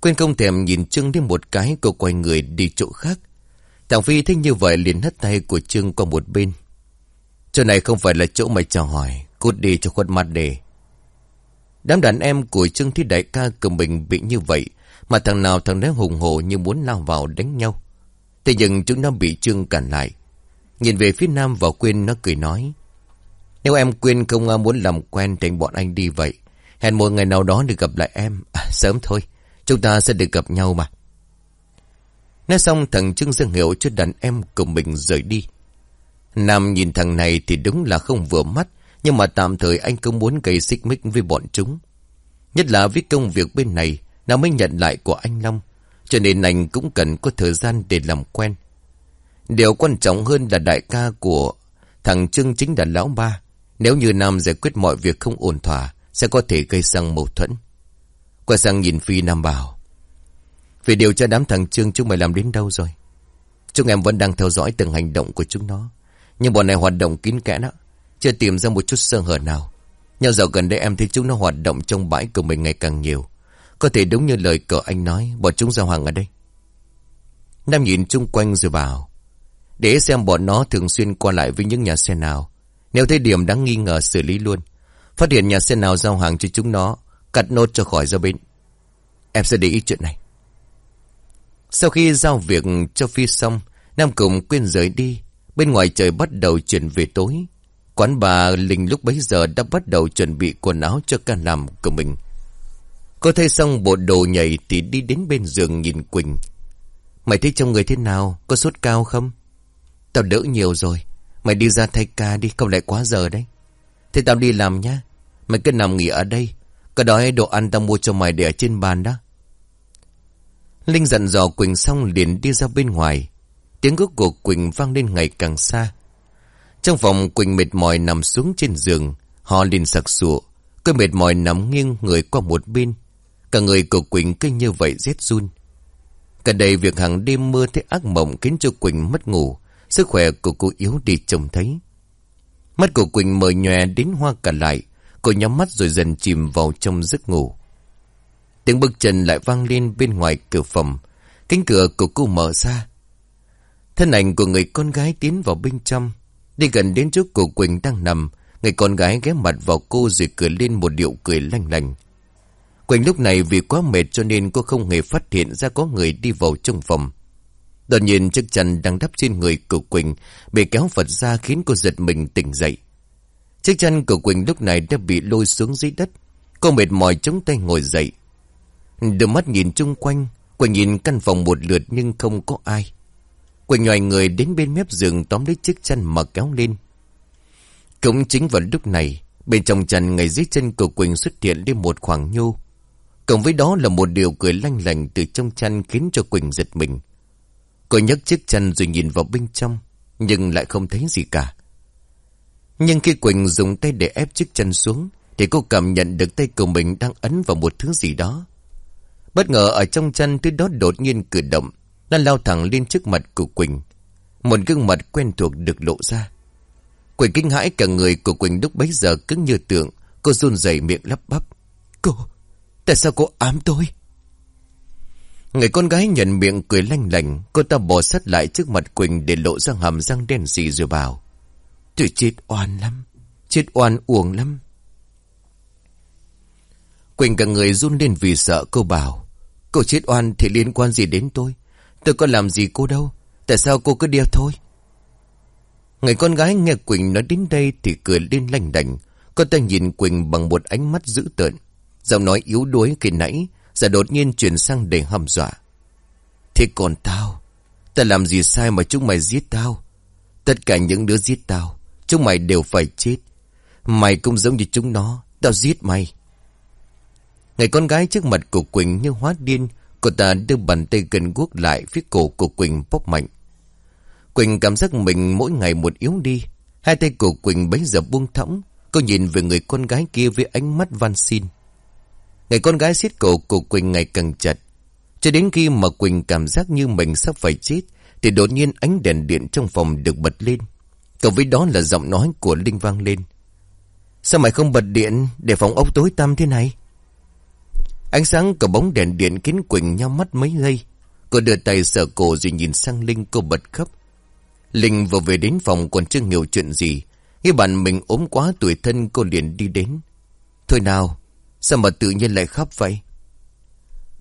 Quyên không thèm nhìn Trương đến một cái, cô quay người đi chỗ khác. Thằng Phi thấy như vậy liền hất tay của Trương qua một bên. Chỗ này không phải là chỗ mày chào hỏi, cút đi cho khuất mặt để. Đám đàn em của Trương Thi Đại ca của mình bị như vậy, mà thằng nào thằng đấy hùng hổ như muốn lao vào đánh nhau. Thế nhưng chúng nó bị Trương cản lại. Nhìn về phía Nam và Quyên nó cười nói. Nếu em Quyên không à, muốn làm quen thì bọn anh đi vậy. Hẹn một ngày nào đó được gặp lại em. À, sớm thôi. Chúng ta sẽ được gặp nhau mà. Nói xong thằng Trương Dương hiệu cho đàn em cùng mình rời đi. Nam nhìn thằng này thì đúng là không vừa mắt, nhưng mà tạm thời anh không muốn gây xích mích với bọn chúng. Nhất là với công việc bên này, nó mới nhận lại của anh Long, cho nên anh cũng cần có thời gian để làm quen. Điều quan trọng hơn là đại ca của thằng Trương chính là lão ba. Nếu như Nam giải quyết mọi việc không ổn thỏa, sẽ có thể gây sang mâu thuẫn. Quay sang nhìn Phi Nam bảo. Vì điều tra đám thằng Trương chúng mày làm đến đâu rồi? Chúng em vẫn đang theo dõi từng hành động của chúng nó. Nhưng bọn này hoạt động kín kẽ đó. Chưa tìm ra một chút sơ hở nào. Nhưng dạo gần đây em thấy chúng nó hoạt động trong bãi của mình ngày càng nhiều. Có thể đúng như lời cờ anh nói, bọn chúng giao hàng ở đây. Nam nhìn chung quanh rồi bảo. Để xem bọn nó thường xuyên qua lại với những nhà xe nào. Nếu thấy điểm đáng nghi ngờ xử lý luôn. Phát hiện nhà xe nào giao hàng cho chúng nó, cắt nốt cho khỏi ra bên. Em sẽ để ý chuyện này. Sau khi giao việc cho Phi xong, Nam cùng quên rời đi. Bên ngoài trời bắt đầu chuyển về tối. Quán bà Linh lúc bấy giờ đã bắt đầu chuẩn bị quần áo cho ca làm của mình. Cô thay xong bộ đồ nhảy thì đi đến bên giường nhìn Quỳnh. Mày thấy trong người thế nào? Có sốt cao không? Tao đỡ nhiều rồi. Mày đi ra thay ca đi, không lại quá giờ đấy. Thế tao đi làm nhá. Mày cứ nằm nghỉ ở đây. Cái đói đồ ăn tao mua cho mày để ở trên bàn đó. Linh dặn dò Quỳnh xong liền đi ra bên ngoài. Tiếng gốc của Quỳnh vang lên ngày càng xa. Trong phòng Quỳnh mệt mỏi nằm xuống trên giường. Họ liền sặc sụa. cơ mệt mỏi nằm nghiêng người qua một bên. Cả người của Quỳnh cứ như vậy rét run. Cả đây việc hàng đêm mơ thấy ác mộng khiến cho Quỳnh mất ngủ. Sức khỏe của cô yếu đi trông thấy. Mắt của Quỳnh mờ nhòe đến hoa cả lại. Cô nhắm mắt rồi dần chìm vào trong giấc ngủ. Tiếng bước chân lại vang lên bên ngoài cửa phòng. Cánh cửa của cô mở ra. Thân ảnh của người con gái tiến vào bên trong. Đi gần đến trước của Quỳnh đang nằm. Người con gái ghé mặt vào cô rồi cười lên một điệu cười lanh lành. Quỳnh lúc này vì quá mệt cho nên cô không hề phát hiện ra có người đi vào trong phòng. Đột nhiên chiếc chân đang đắp trên người của Quỳnh bị kéo phật ra khiến cô giật mình tỉnh dậy. Chiếc chân của Quỳnh lúc này đã bị lôi xuống dưới đất. Cô mệt mỏi chống tay ngồi dậy. Đôi mắt nhìn chung quanh, Quỳnh nhìn căn phòng một lượt nhưng không có ai. Quỳnh ngoài người đến bên mép giường tóm lấy chiếc chân mà kéo lên. Cũng chính vào lúc này, bên trong chăn ngay dưới chân của Quỳnh xuất hiện lên một khoảng nhô. Cộng với đó là một điều cười lanh lành từ trong chăn khiến cho Quỳnh giật mình. Cô nhấc chiếc chân rồi nhìn vào bên trong, nhưng lại không thấy gì cả. Nhưng khi Quỳnh dùng tay để ép chiếc chân xuống, thì cô cảm nhận được tay của mình đang ấn vào một thứ gì đó. Bất ngờ ở trong chân thứ đó đột nhiên cử động, nó lao thẳng lên trước mặt của Quỳnh. Một gương mặt quen thuộc được lộ ra. Quỳnh kinh hãi cả người của Quỳnh lúc bấy giờ cứng như tượng, cô run rẩy miệng lắp bắp. Cô, tại sao cô ám tôi? Người con gái nhận miệng cười lanh lành, cô ta bò sát lại trước mặt Quỳnh để lộ ra hàm răng đen xì rồi bảo. Tôi chết oan lắm, chết oan uổng lắm. Quỳnh cả người run lên vì sợ cô bảo. Cô chết oan thì liên quan gì đến tôi? Tôi có làm gì cô đâu? Tại sao cô cứ đeo thôi? Người con gái nghe Quỳnh nói đến đây thì cười lên lanh đành. Cô ta nhìn Quỳnh bằng một ánh mắt dữ tợn. Giọng nói yếu đuối khi nãy, giờ đột nhiên chuyển sang để hầm dọa. Thế còn tao? Ta làm gì sai mà chúng mày giết tao? Tất cả những đứa giết tao, chúng mày đều phải chết. Mày cũng giống như chúng nó, tao giết mày. Người con gái trước mặt của Quỳnh như hóa điên, cô ta đưa bàn tay gần guốc lại phía cổ của Quỳnh bóp mạnh. Quỳnh cảm giác mình mỗi ngày một yếu đi. Hai tay của Quỳnh bấy giờ buông thõng. Cô nhìn về người con gái kia với ánh mắt van xin. Người con gái siết cổ của Quỳnh ngày càng chặt. Cho đến khi mà Quỳnh cảm giác như mình sắp phải chết, thì đột nhiên ánh đèn điện trong phòng được bật lên. Cộng với đó là giọng nói của Linh vang lên. Sao mày không bật điện để phòng ốc tối tăm thế này? Ánh sáng của bóng đèn điện khiến Quỳnh nhau mắt mấy giây. Cô đưa tay sờ cổ rồi nhìn sang Linh cô bật khóc. Linh vừa về đến phòng còn chưa hiểu chuyện gì. Nghe bạn mình ốm quá tuổi thân cô liền đi đến. Thôi nào, sao mà tự nhiên lại khóc vậy?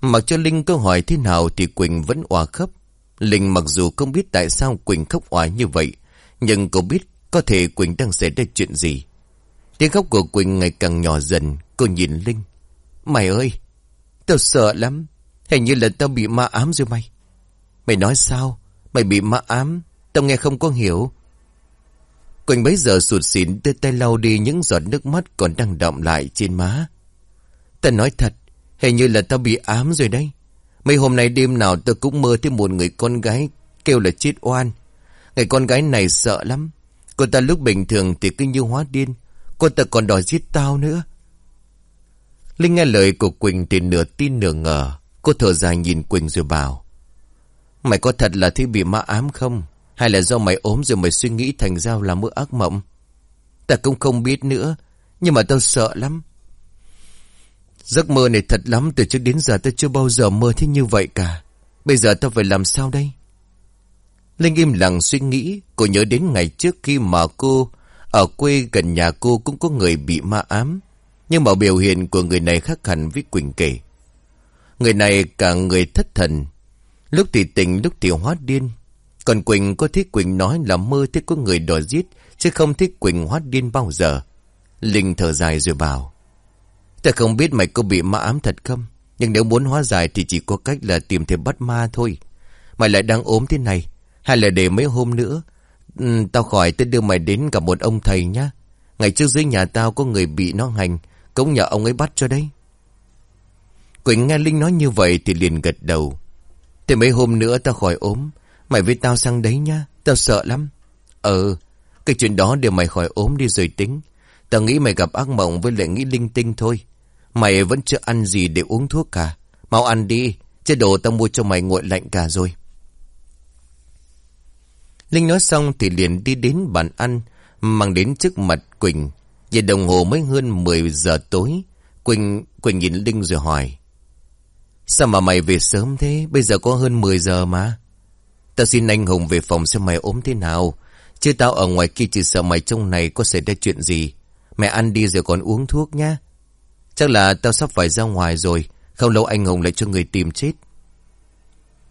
Mặc cho Linh câu hỏi thế nào thì Quỳnh vẫn òa khóc. Linh mặc dù không biết tại sao Quỳnh khóc òa như vậy, nhưng cô biết có thể Quỳnh đang xảy ra chuyện gì. Tiếng khóc của Quỳnh ngày càng nhỏ dần, cô nhìn Linh. Mày ơi, tao sợ lắm, Hình như là tao bị ma ám rồi mày. Mày nói sao? Mày bị ma ám? Tao nghe không có hiểu. Quỳnh bấy giờ sụt xỉn đưa tay lau đi những giọt nước mắt còn đang đọng lại trên má. Ta nói thật, hình như là tao bị ám rồi đấy. Mấy hôm nay đêm nào tao cũng mơ thấy một người con gái kêu là chết oan. Người con gái này sợ lắm. Cô ta lúc bình thường thì cứ như hóa điên. Cô ta còn đòi giết tao nữa. Linh nghe lời của Quỳnh thì nửa tin nửa ngờ. Cô thở dài nhìn Quỳnh rồi bảo. Mày có thật là thấy bị ma ám không? Hay là do mày ốm rồi mày suy nghĩ thành ra là mơ ác mộng? Ta cũng không biết nữa. Nhưng mà tao sợ lắm. Giấc mơ này thật lắm. Từ trước đến giờ tôi chưa bao giờ mơ thế như vậy cả. Bây giờ tôi phải làm sao đây? Linh im lặng suy nghĩ. Cô nhớ đến ngày trước khi mà cô... Ở quê gần nhà cô cũng có người bị ma ám. Nhưng mà biểu hiện của người này khác hẳn với Quỳnh kể. Người này cả người thất thần. Lúc thì tỉnh, lúc thì hóa điên. Còn Quỳnh có thích Quỳnh nói là mơ thấy có người đòi giết, chứ không thích Quỳnh hóa điên bao giờ. Linh thở dài rồi bảo. Ta không biết mày có bị ma ám thật không? Nhưng nếu muốn hóa giải thì chỉ có cách là tìm thêm bắt ma thôi. Mày lại đang ốm thế này. Hay là để mấy hôm nữa. Ừ, tao khỏi tôi đưa mày đến gặp một ông thầy nhá. Ngày trước dưới nhà tao có người bị nó hành. Cũng nhờ ông ấy bắt cho đấy. Quỳnh nghe Linh nói như vậy thì liền gật đầu. Thì mấy hôm nữa tao khỏi ốm. Mày với tao sang đấy nhá. Tao sợ lắm. Ừ. Cái chuyện đó để mày khỏi ốm đi rồi tính. Tao nghĩ mày gặp ác mộng với lại nghĩ linh tinh thôi. Mày vẫn chưa ăn gì để uống thuốc cả. Mau ăn đi. Chứ đồ tao mua cho mày nguội lạnh cả rồi. Linh nói xong thì liền đi đến bàn ăn. Mang đến trước mặt Quỳnh. Về đồng hồ mới hơn 10 giờ tối. Quỳnh, Quỳnh nhìn Linh rồi hỏi. Sao mà mày về sớm thế? Bây giờ có hơn 10 giờ mà. Tao xin anh Hùng về phòng xem mày ốm thế nào. Chứ tao ở ngoài kia chỉ sợ mày trong này có xảy ra chuyện gì. Mẹ ăn đi rồi còn uống thuốc nhá. Chắc là tao sắp phải ra ngoài rồi. Không lâu anh Hùng lại cho người tìm chết.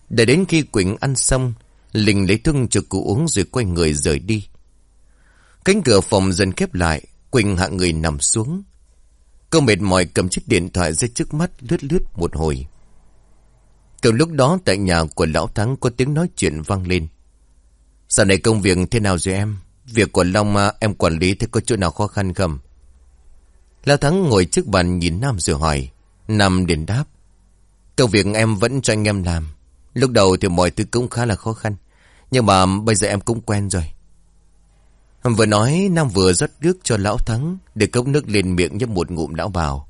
Để đến khi Quỳnh ăn xong, Linh lấy thương cho cụ uống rồi quay người rời đi. Cánh cửa phòng dần khép lại, Quỳnh hạ người nằm xuống. Cô mệt mỏi cầm chiếc điện thoại ra trước mắt lướt lướt một hồi. Từ lúc đó tại nhà của Lão Thắng có tiếng nói chuyện vang lên. sao này công việc thế nào rồi em? Việc của Long mà em quản lý thế có chỗ nào khó khăn không? Lão Thắng ngồi trước bàn nhìn Nam rồi hỏi. Nam liền đáp. Công việc em vẫn cho anh em làm. Lúc đầu thì mọi thứ cũng khá là khó khăn. Nhưng mà bây giờ em cũng quen rồi. Vừa nói, Nam vừa rót nước cho Lão Thắng, Để cốc nước lên miệng nhấp một ngụm lão vào.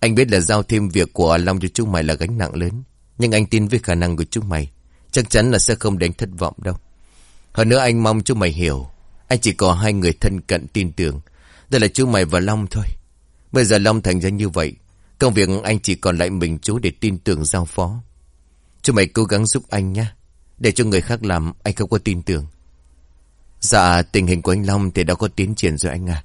Anh biết là giao thêm việc của Long cho chúng mày là gánh nặng lớn, Nhưng anh tin với khả năng của chúng mày, Chắc chắn là sẽ không đánh thất vọng đâu Hơn nữa anh mong chúng mày hiểu, Anh chỉ có hai người thân cận tin tưởng Đây là chú mày và Long thôi Bây giờ Long thành ra như vậy, Công việc anh chỉ còn lại mình chú để tin tưởng giao phó. Chú mày cố gắng giúp anh nhé, Để cho người khác làm anh không có tin tưởng. Dạ tình hình của anh Long thì đã có tiến triển rồi anh à.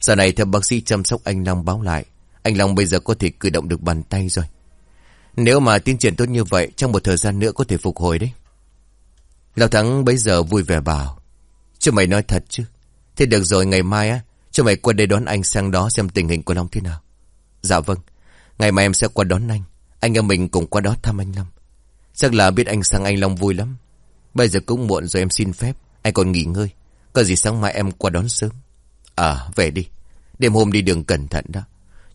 Giờ này theo bác sĩ chăm sóc anh Long báo lại, Anh Long bây giờ có thể cử động được bàn tay rồi. Nếu mà tiến triển tốt như vậy, Trong một thời gian nữa có thể phục hồi đấy. Lão Thắng bây giờ vui vẻ bảo Chứ mày nói thật chứ? Thế được rồi, ngày mai á cho mày qua đây đón anh sang đó xem tình hình của Long thế nào. Dạ vâng Ngày mai em sẽ qua đón anh. Anh em mình cùng qua đó thăm anh Long. Chắc là biết anh sang anh Long vui lắm. Bây giờ cũng muộn rồi em xin phép. Anh còn nghỉ ngơi. Có gì sáng mai em qua đón sớm. À về đi. Đêm hôm đi đường cẩn thận đó.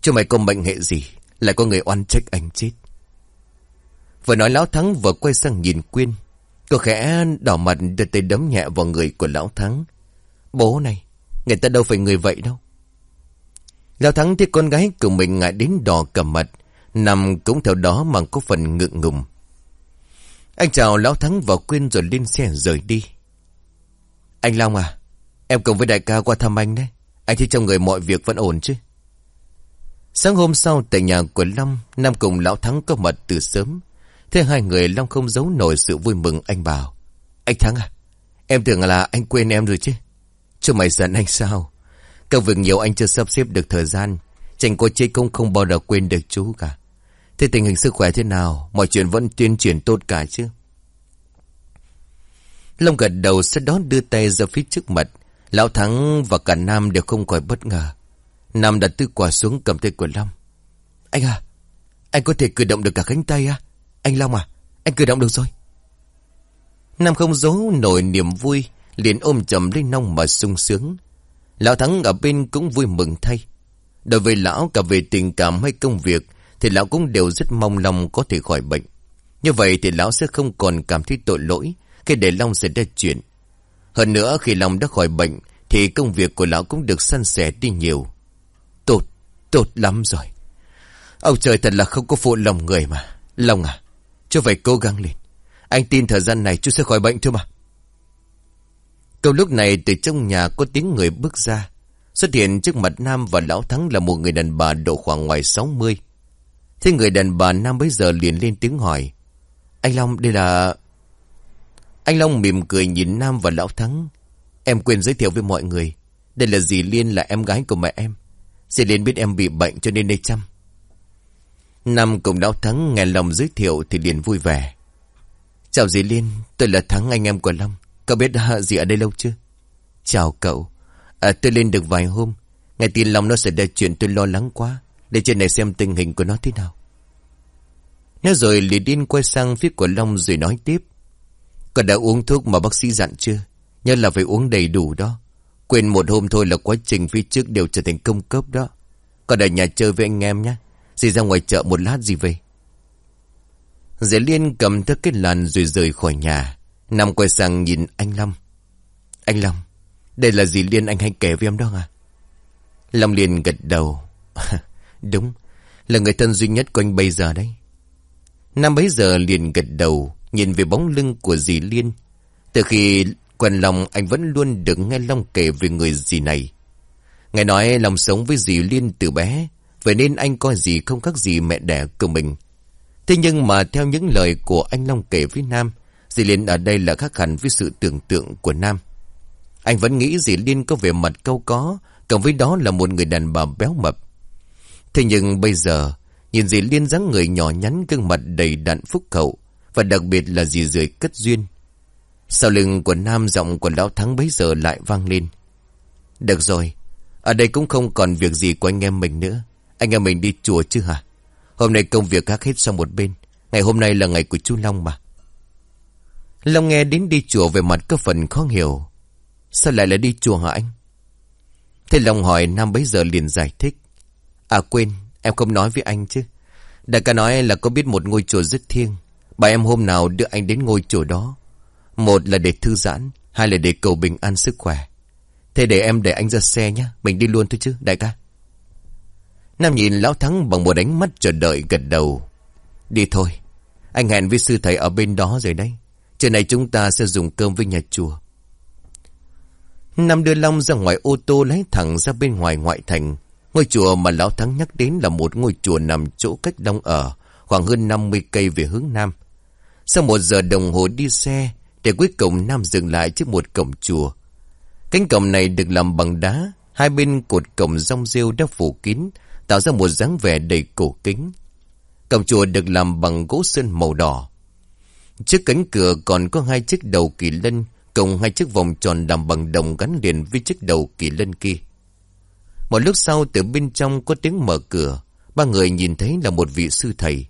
Chứ mày có bệnh hệ gì, Lại có người oan trách anh chết. Vừa nói Lão Thắng vừa quay sang nhìn Quyên. Cô khẽ đỏ mặt đưa tay đấm nhẹ vào người của Lão Thắng. Bố này Người ta đâu phải người vậy đâu Lão Thắng thấy con gái của mình ngại đến đỏ cầm mặt Nằm cũng theo đó mà có phần ngượng ngùng Anh chào Lão Thắng và Quyên rồi lên xe rời đi anh Long à, em cùng với đại ca qua thăm anh đấy. Anh thấy trong người mọi việc vẫn ổn chứ. Sáng hôm sau tại nhà của Long, Nam cùng Lão Thắng có mật từ sớm. Thế hai người Long không giấu nổi sự vui mừng anh bảo. Anh Thắng à, em tưởng là anh quên em rồi chứ. Chứ mày giận anh sao? Công việc nhiều anh chưa sắp xếp được thời gian. Chẳng có chế công không bao giờ quên được chú cả. Thế tình hình sức khỏe thế nào? Mọi chuyện vẫn tuyên truyền tốt cả chứ? Long gật đầu sau đó đưa tay ra phía trước mặt. Lão Thắng và cả Nam đều không khỏi bất ngờ. Nam đặt tư quả xuống cầm tay của Long. Anh à, anh có thể cử động được cả cánh tay à? Anh Long à Anh cử động được rồi Nam không giấu nổi niềm vui liền ôm chầm lên nong mà sung sướng. Lão Thắng ở bên cũng vui mừng thay. Đối với lão cả về tình cảm hay công việc Thì lão cũng đều rất mong lòng có thể khỏi bệnh. Như vậy thì lão sẽ không còn cảm thấy tội lỗi Khi để Long xảy ra chuyện. Hơn nữa khi Long đã khỏi bệnh Thì công việc của lão cũng được săn sẻ đi nhiều. Tốt, tốt lắm rồi. Ông trời thật là không có phụ lòng người mà. Long à, chú phải cố gắng lên. Anh tin thời gian này chú sẽ khỏi bệnh thôi mà. Câu lúc này từ trong nhà có tiếng người bước ra Xuất hiện trước mặt Nam và Lão Thắng là một người đàn bà độ khoảng ngoài 60. Thế người đàn bà Nam bây giờ liền lên tiếng hỏi. Anh Long đây là... Anh Long mỉm cười nhìn Nam và Lão Thắng. Em quên giới thiệu với mọi người. Đây là dì Liên là em gái của mẹ em. Dì Liên biết em bị bệnh cho nên đây chăm. Nam cùng Lão Thắng nghe lòng giới thiệu thì liền vui vẻ. Chào dì Liên, tôi là Thắng anh em của Long. Cậu biết gì ở đây lâu chưa? Chào cậu. À tôi lên được vài hôm. Ngày tin lòng nó sẽ ra chuyện tôi lo lắng quá, Để trên này xem tình hình của nó thế nào. Nói rồi Lý Điên quay sang phía của Long rồi nói tiếp. Cậu đã uống thuốc mà bác sĩ dặn chưa? Nhớ là phải uống đầy đủ đó. Quên một hôm thôi là quá trình phía trước đều trở thành công cấp đó. Cậu ở nhà chơi với anh em nhé. Dì ra ngoài chợ một lát gì về. Dì Liên cầm thức cái làn rồi rời khỏi nhà. Nam quay sang nhìn anh Long Anh Long đây là gì Liên anh hay kể với em đó à? Long liền gật đầu. Đúng, là người thân duy nhất của anh bây giờ đấy. Nam bấy giờ liền gật đầu, nhìn về bóng lưng của dì Liên. Từ khi quen lòng anh vẫn luôn được nghe Long kể về người dì này. Ngài nói lòng sống với dì Liên từ bé, vậy nên anh coi dì không khác gì mẹ đẻ của mình. Thế nhưng mà theo những lời của anh Long kể với Nam, dì Liên ở đây là khác hẳn với sự tưởng tượng của Nam. Anh vẫn nghĩ dì Liên có vẻ mặt câu có, cộng với đó là một người đàn bà béo mập. Thế nhưng bây giờ, nhìn dì Liên dáng người nhỏ nhắn gương mặt đầy đặn phúc hậu, và đặc biệt là dì rưỡi cất duyên. Sau lưng của Nam giọng của Lão Thắng bấy giờ lại vang lên. Được rồi, ở đây cũng không còn việc gì của anh em mình nữa. Anh em mình đi chùa chứ hả? Hôm nay công việc khác hết sang một bên. Ngày hôm nay là ngày của chú Long mà. Long nghe đến đi chùa về mặt có phần khó hiểu. Sao lại là đi chùa hả anh? Thế Long hỏi Nam bấy giờ liền giải thích. À quên, em không nói với anh chứ. Đại ca nói là có biết một ngôi chùa rất thiêng. Bà em hôm nào đưa anh đến ngôi chùa đó. Một là để thư giãn, hai là để cầu bình an sức khỏe. Thế để em để anh ra xe nhé, mình đi luôn thôi chứ, đại ca. Nam nhìn Lão Thắng bằng một ánh mắt chờ đợi gật đầu. Đi thôi, anh hẹn với sư thầy ở bên đó rồi đấy. Trưa nay chúng ta sẽ dùng cơm với nhà chùa. Nam đưa Long ra ngoài ô tô lái thẳng ra bên ngoài ngoại thành. Ngôi chùa mà Lão Thắng nhắc đến là một ngôi chùa nằm chỗ cách Long ở, khoảng hơn 50 cây về hướng Nam. Sau một giờ đồng hồ đi xe, để cuối cùng Nam dừng lại trước một cổng chùa. Cánh cổng này được làm bằng đá, hai bên cột cổng rong rêu đã phủ kín, tạo ra một dáng vẻ đầy cổ kính. Cổng chùa được làm bằng gỗ sơn màu đỏ. Trước cánh cửa còn có hai chiếc đầu kỳ lân Cộng hai chiếc vòng tròn làm bằng đồng gắn liền với chiếc đầu kỳ lân kia. Một lúc sau từ bên trong có tiếng mở cửa. Ba người nhìn thấy là một vị sư thầy.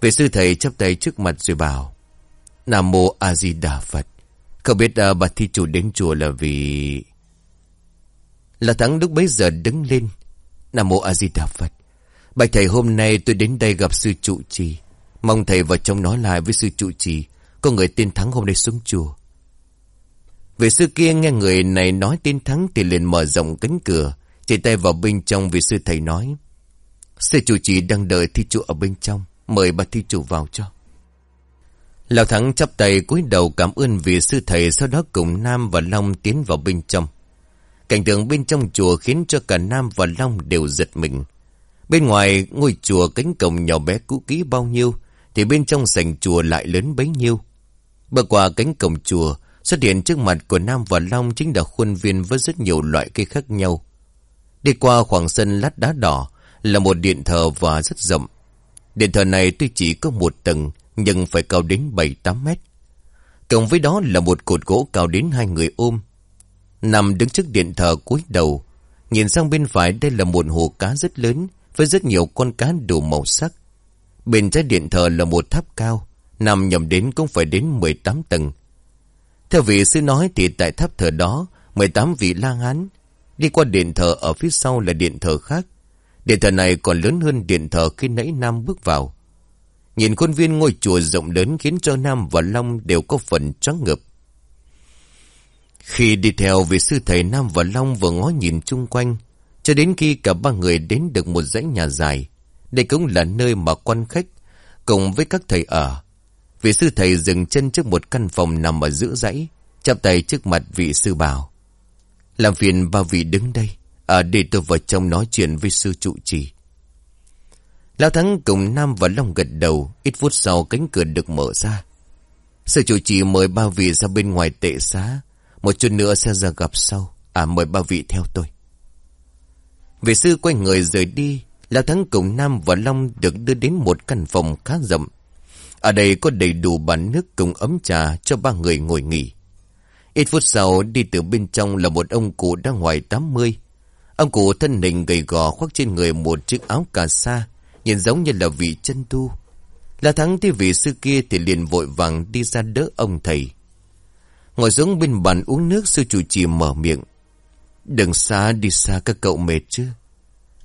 Vị sư thầy chắp tay trước mặt rồi bảo. Nam mô A Di Đà Phật. Không biết à, bà thi chủ đến chùa là vì... Là thắng lúc bấy giờ đứng lên. Nam mô A Di Đà Phật. Bạch thầy hôm nay tôi đến đây gặp sư trụ trì. Mong thầy vào trong nói lại với sư trụ trì. Có người tên Thắng hôm nay xuống chùa. Vị sư kia nghe người này nói tin thắng thì liền mở rộng cánh cửa, chỉ tay vào bên trong vị sư thầy nói. Sư trụ trì đang đợi thi chủ ở bên trong, mời bà thi chủ vào cho. Lão Thắng chắp tay cúi đầu cảm ơn vị sư thầy sau đó cùng Nam và Long tiến vào bên trong. Cảnh tượng bên trong chùa khiến cho cả Nam và Long đều giật mình. Bên ngoài ngôi chùa cánh cổng nhỏ bé cũ kỹ bao nhiêu, thì bên trong sảnh chùa lại lớn bấy nhiêu. Bước qua cánh cổng chùa, Xuất hiện trước mặt của Nam và Long chính là khuôn viên với rất nhiều loại cây khác nhau. Đi qua khoảng sân lát đá đỏ là một điện thờ và rất rộng. Điện thờ này tuy chỉ có một tầng nhưng phải cao đến 7-8 mét. Cộng với đó là một cột gỗ cao đến hai người ôm. Nằm đứng trước điện thờ cúi đầu. Nhìn sang bên phải đây là một hồ cá rất lớn với rất nhiều con cá đủ màu sắc. Bên trái điện thờ là một tháp cao, nằm nhầm đến cũng phải đến 18 tầng. Theo vị sư nói thì tại tháp thờ đó, 18 vị la hán. Đi qua điện thờ ở phía sau là điện thờ khác. Điện thờ này còn lớn hơn điện thờ khi nãy Nam bước vào. Nhìn khuôn viên ngôi chùa rộng lớn khiến cho Nam và Long đều có phần choáng ngợp. Khi đi theo vị sư thầy Nam và Long vừa ngó nhìn chung quanh, cho đến khi cả ba người đến được một dãy nhà dài. Đây cũng là nơi mà quan khách cùng với các thầy ở. Vị sư thầy dừng chân trước một căn phòng nằm ở giữa dãy, chắp tay trước mặt vị sư bảo. Làm phiền ba vị đứng đây, ở để tôi vào trong nói chuyện với sư trụ trì. Lão Thắng cùng Nam và Long gật đầu, ít phút sau cánh cửa được mở ra. Sư chủ trì mời ba vị ra bên ngoài tệ xá, một chút nữa sẽ ra gặp sau. À mời ba vị theo tôi. Vị sư quay người rời đi, Lão Thắng cùng Nam và Long được đưa đến một căn phòng khá rộng. Ở đây có đầy đủ bàn nước cùng ấm trà cho ba người ngồi nghỉ. Ít phút sau đi từ bên trong là một ông cụ đang ngoài 80. Ông cụ thân hình gầy gò khoác trên người một chiếc áo cà sa, nhìn giống như là vị chân tu. Là thắng thấy vị sư kia thì liền vội vàng đi ra đỡ ông thầy. Ngồi xuống bên bàn uống nước sư chủ trì mở miệng. Đừng xa đi xa các cậu mệt chứ.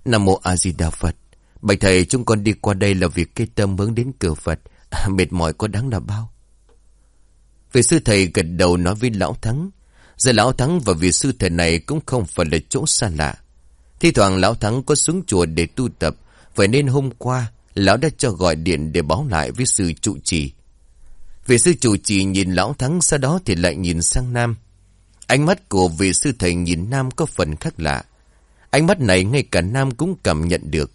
Nam mô A Di Đà Phật. Bạch thầy chúng con đi qua đây là việc cây tâm hướng đến cửa Phật. À, mệt mỏi có đáng là bao. Vị sư thầy gật đầu nói với lão thắng. Giờ lão thắng và vị sư thầy này cũng không phải là chỗ xa lạ. Thi thoảng lão thắng có xuống chùa để tu tập. Vậy nên hôm qua, lão đã cho gọi điện để báo lại với sư trụ trì. Vị sư trụ trì nhìn lão thắng sau đó thì lại nhìn sang Nam. Ánh mắt của vị sư thầy nhìn Nam có phần khác lạ. Ánh mắt này ngay cả Nam cũng cảm nhận được.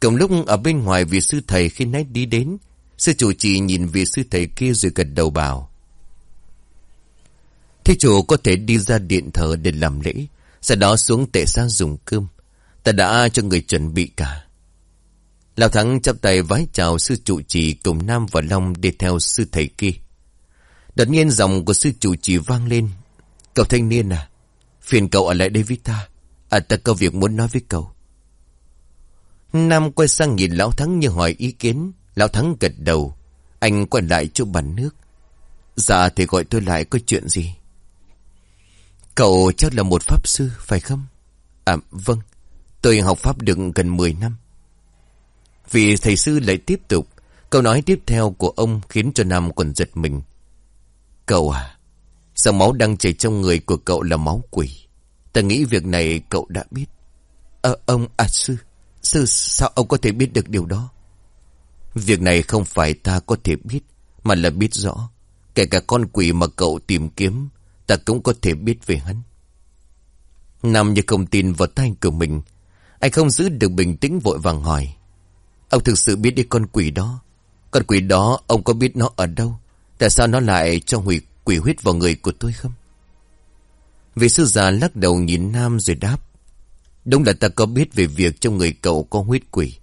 Cùng lúc ở bên ngoài vị sư thầy khi nãy đi đến, sư chủ trì nhìn vị sư thầy kia rồi gật đầu bảo. Thế chủ có thể đi ra điện thờ để làm lễ, sau đó xuống tệ xa dùng cơm. Ta đã cho người chuẩn bị cả. Lão Thắng chắp tay vái chào sư trụ trì cùng Nam và Long đi theo sư thầy kia. Đột nhiên giọng của sư trụ trì vang lên. Cậu thanh niên à, phiền cậu ở lại đây với ta. À ta có việc muốn nói với cậu. Nam quay sang nhìn Lão Thắng như hỏi ý kiến. Lão Thắng gật đầu. Anh quay lại chỗ bàn nước. Dạ thì gọi tôi lại có chuyện gì? Cậu chắc là một pháp sư, phải không? À vâng, tôi học pháp được gần 10 năm. Vì thầy sư lại tiếp tục, câu nói tiếp theo của ông khiến cho Nam còn giật mình. Cậu à, dòng máu đang chảy trong người của cậu là máu quỷ. Ta nghĩ việc này cậu đã biết. Ờ, ông, à sư, sư sao ông có thể biết được điều đó? Việc này không phải ta có thể biết, mà là biết rõ. Kể cả con quỷ mà cậu tìm kiếm, ta cũng có thể biết về hắn. Nam như không tin vào tay của mình. Anh không giữ được bình tĩnh vội vàng hỏi. Ông thực sự biết đi con quỷ đó. Con quỷ đó ông có biết nó ở đâu? Tại sao nó lại cho hủy quỷ huyết vào người của tôi không? Vị sư già lắc đầu nhìn Nam rồi đáp. Đúng là ta có biết về việc trong người cậu có huyết quỷ.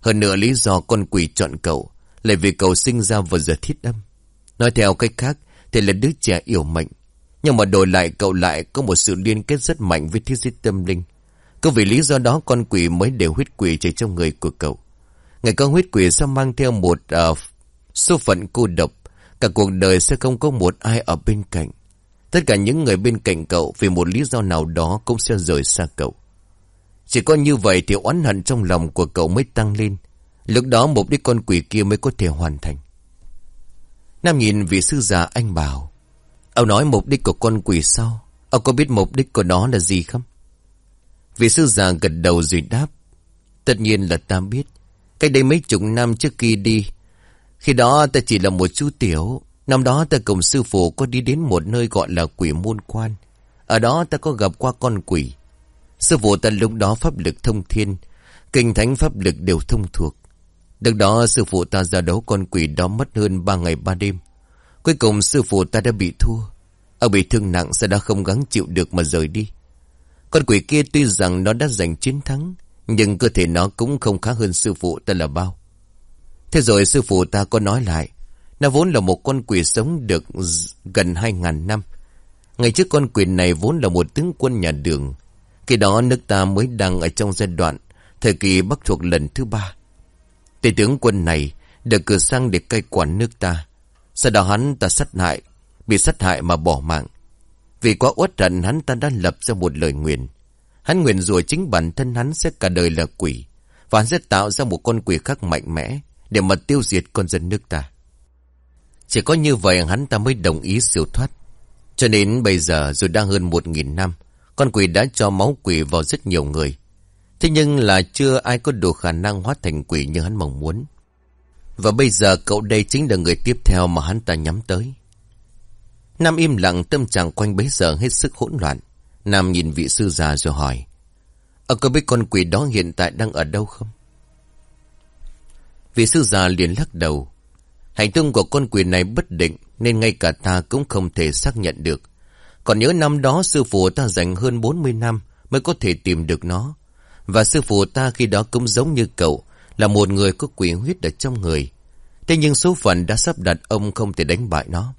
Hơn nữa lý do con quỷ chọn cậu là vì cậu sinh ra vào giờ thiết âm. Nói theo cách khác thì là đứa trẻ yếu mệnh. Nhưng mà đổi lại cậu lại có một sự liên kết rất mạnh với thiết giết tâm linh. Có vì lý do đó con quỷ mới để huyết quỷ chảy trong người của cậu. Ngày con huyết quỷ sẽ mang theo một uh, số phận cô độc. Cả cuộc đời sẽ không có một ai ở bên cạnh. Tất cả những người bên cạnh cậu vì một lý do nào đó cũng sẽ rời xa cậu. Chỉ có như vậy thì oán hận trong lòng của cậu mới tăng lên. Lúc đó mục đích con quỷ kia mới có thể hoàn thành. Nam nhìn vị sư già anh bảo. Ông nói mục đích của con quỷ sao? Ông có biết mục đích của nó là gì không? Vị sư già gật đầu rồi đáp. Tất nhiên là ta biết. Cách đây mấy chục năm trước khi đi. Khi đó ta chỉ là một chú tiểu. Năm đó ta cùng sư phụ có đi đến một nơi gọi là quỷ môn quan. Ở đó ta có gặp qua con quỷ. Sư phụ ta lúc đó pháp lực thông thiên. Kinh thánh pháp lực đều thông thuộc. Được đó sư phụ ta ra đấu con quỷ đó mất hơn ba ngày ba đêm. Cuối cùng sư phụ ta đã bị thua. Ông bị thương nặng sau đã không gắng chịu được mà rời đi. Con quỷ kia tuy rằng nó đã giành chiến thắng. Nhưng cơ thể nó cũng không khá hơn sư phụ ta là bao. Thế rồi sư phụ ta có nói lại. Nó vốn là một con quỷ sống được gần hai ngàn năm. Ngày trước con quỷ này vốn là một tướng quân nhà đường. Khi đó nước ta mới đang ở trong giai đoạn thời kỳ bắc thuộc lần thứ ba. Tề tướng quân này được cử sang để cai quản nước ta. Sau đó hắn ta sát hại, bị sát hại mà bỏ mạng. Vì quá uất hận hắn ta đã lập ra một lời nguyện. Hắn nguyện rủa chính bản thân hắn sẽ cả đời là quỷ. Và hắn sẽ tạo ra một con quỷ khác mạnh mẽ để mà tiêu diệt con dân nước ta. Chỉ có như vậy hắn ta mới đồng ý siêu thoát. Cho đến bây giờ dù đang hơn một nghìn năm, con quỷ đã cho máu quỷ vào rất nhiều người. Thế nhưng là chưa ai có đủ khả năng hóa thành quỷ như hắn mong muốn. Và bây giờ cậu đây chính là người tiếp theo mà hắn ta nhắm tới. Nam im lặng tâm trạng quanh bấy giờ hết sức hỗn loạn. Nam nhìn vị sư già rồi hỏi. ở có biết con quỷ đó hiện tại đang ở đâu không? Vị sư già liền lắc đầu. Hành tung của con quỷ này bất định, nên ngay cả ta cũng không thể xác nhận được. Còn nhớ năm đó sư phụ ta dành hơn 40 năm mới có thể tìm được nó. Và sư phụ ta khi đó cũng giống như cậu, là một người có quỷ huyết ở trong người. Thế nhưng số phận đã sắp đặt ông không thể đánh bại nó.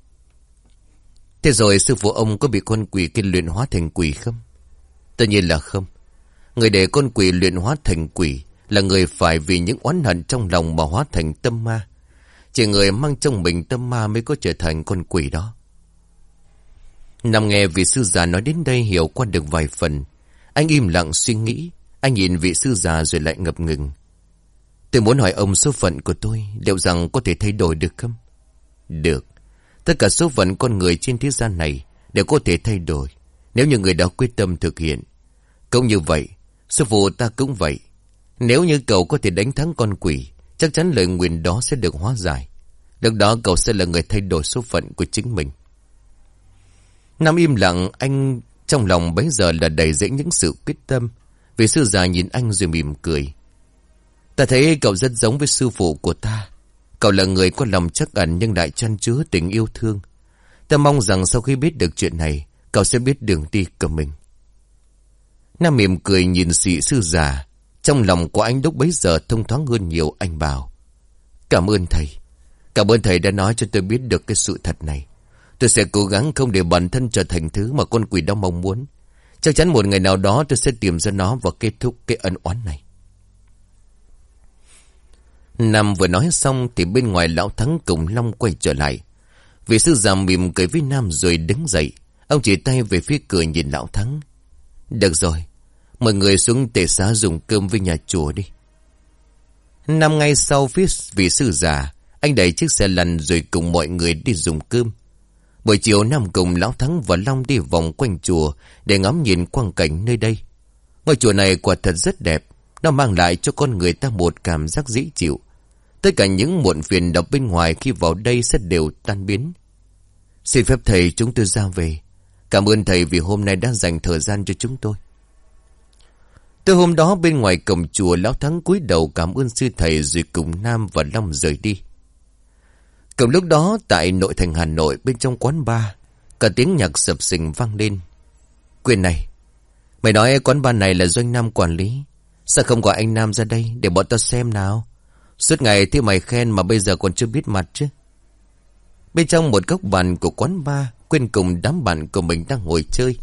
Thế rồi sư phụ ông có bị con quỷ kia luyện hóa thành quỷ không? Tất nhiên là không. Người để con quỷ luyện hóa thành quỷ là người phải vì những oán hận trong lòng mà hóa thành tâm ma. Chỉ người mang trong mình tâm ma mới có trở thành con quỷ đó. Nằm nghe vị sư già nói đến đây hiểu qua được vài phần. Anh im lặng suy nghĩ. Anh nhìn vị sư già rồi lại ngập ngừng. Tôi muốn hỏi ông số phận của tôi liệu rằng có thể thay đổi được không? Được. Tất cả số phận con người trên thế gian này đều có thể thay đổi nếu như người đó quyết tâm thực hiện. Cũng như vậy, sư phụ ta cũng vậy. Nếu như cậu có thể đánh thắng con quỷ, chắc chắn lời nguyện đó sẽ được hóa giải. Lúc đó cậu sẽ là người thay đổi số phận của chính mình. Nam im lặng, anh trong lòng bấy giờ là đầy dễ những sự quyết tâm. Vị sư già nhìn anh rồi mỉm cười. Ta thấy cậu rất giống với sư phụ của ta. Cậu là người có lòng chắc ẩn nhưng lại chăn chứa tình yêu thương. Ta mong rằng sau khi biết được chuyện này, cậu sẽ biết đường đi của mình. Nam mỉm cười nhìn sĩ sư già. Trong lòng của anh lúc bấy giờ thông thoáng hơn nhiều anh bảo. Cảm ơn thầy. Cảm ơn thầy đã nói cho tôi biết được cái sự thật này. Tôi sẽ cố gắng không để bản thân trở thành thứ mà con quỷ đó mong muốn. Chắc chắn một ngày nào đó tôi sẽ tìm ra nó và kết thúc cái ân oán này. Nam vừa nói xong thì bên ngoài lão thắng cùng Long quay trở lại. Vị sư già mỉm cười với Nam rồi đứng dậy. Ông chỉ tay về phía cửa nhìn lão thắng. Được rồi, mọi người xuống tể xá dùng cơm với nhà chùa đi. Năm ngày sau phía vị sư già, anh đẩy chiếc xe lăn rồi cùng mọi người đi dùng cơm. Buổi chiều Nam cùng Lão Thắng và Long đi vòng quanh chùa để ngắm nhìn quang cảnh nơi đây. Ngôi chùa này quả thật rất đẹp, nó mang lại cho con người ta một cảm giác dễ chịu. Tất cả những muộn phiền đọc bên ngoài khi vào đây sẽ đều tan biến. Xin phép thầy chúng tôi ra về. Cảm ơn thầy vì hôm nay đã dành thời gian cho chúng tôi. Từ hôm đó bên ngoài cổng chùa Lão Thắng cúi đầu cảm ơn sư thầy rồi cùng Nam và Long rời đi. Cùng lúc đó tại nội thành Hà Nội bên trong quán bar, cả tiếng nhạc sập sình vang lên. Quyền này, mày nói quán bar này là doanh Nam quản lý. Sao không gọi anh Nam ra đây để bọn tao xem nào? Suốt ngày thì mày khen mà bây giờ còn chưa biết mặt chứ. Bên trong một góc bàn của quán bar, quên cùng đám bạn của mình đang ngồi chơi.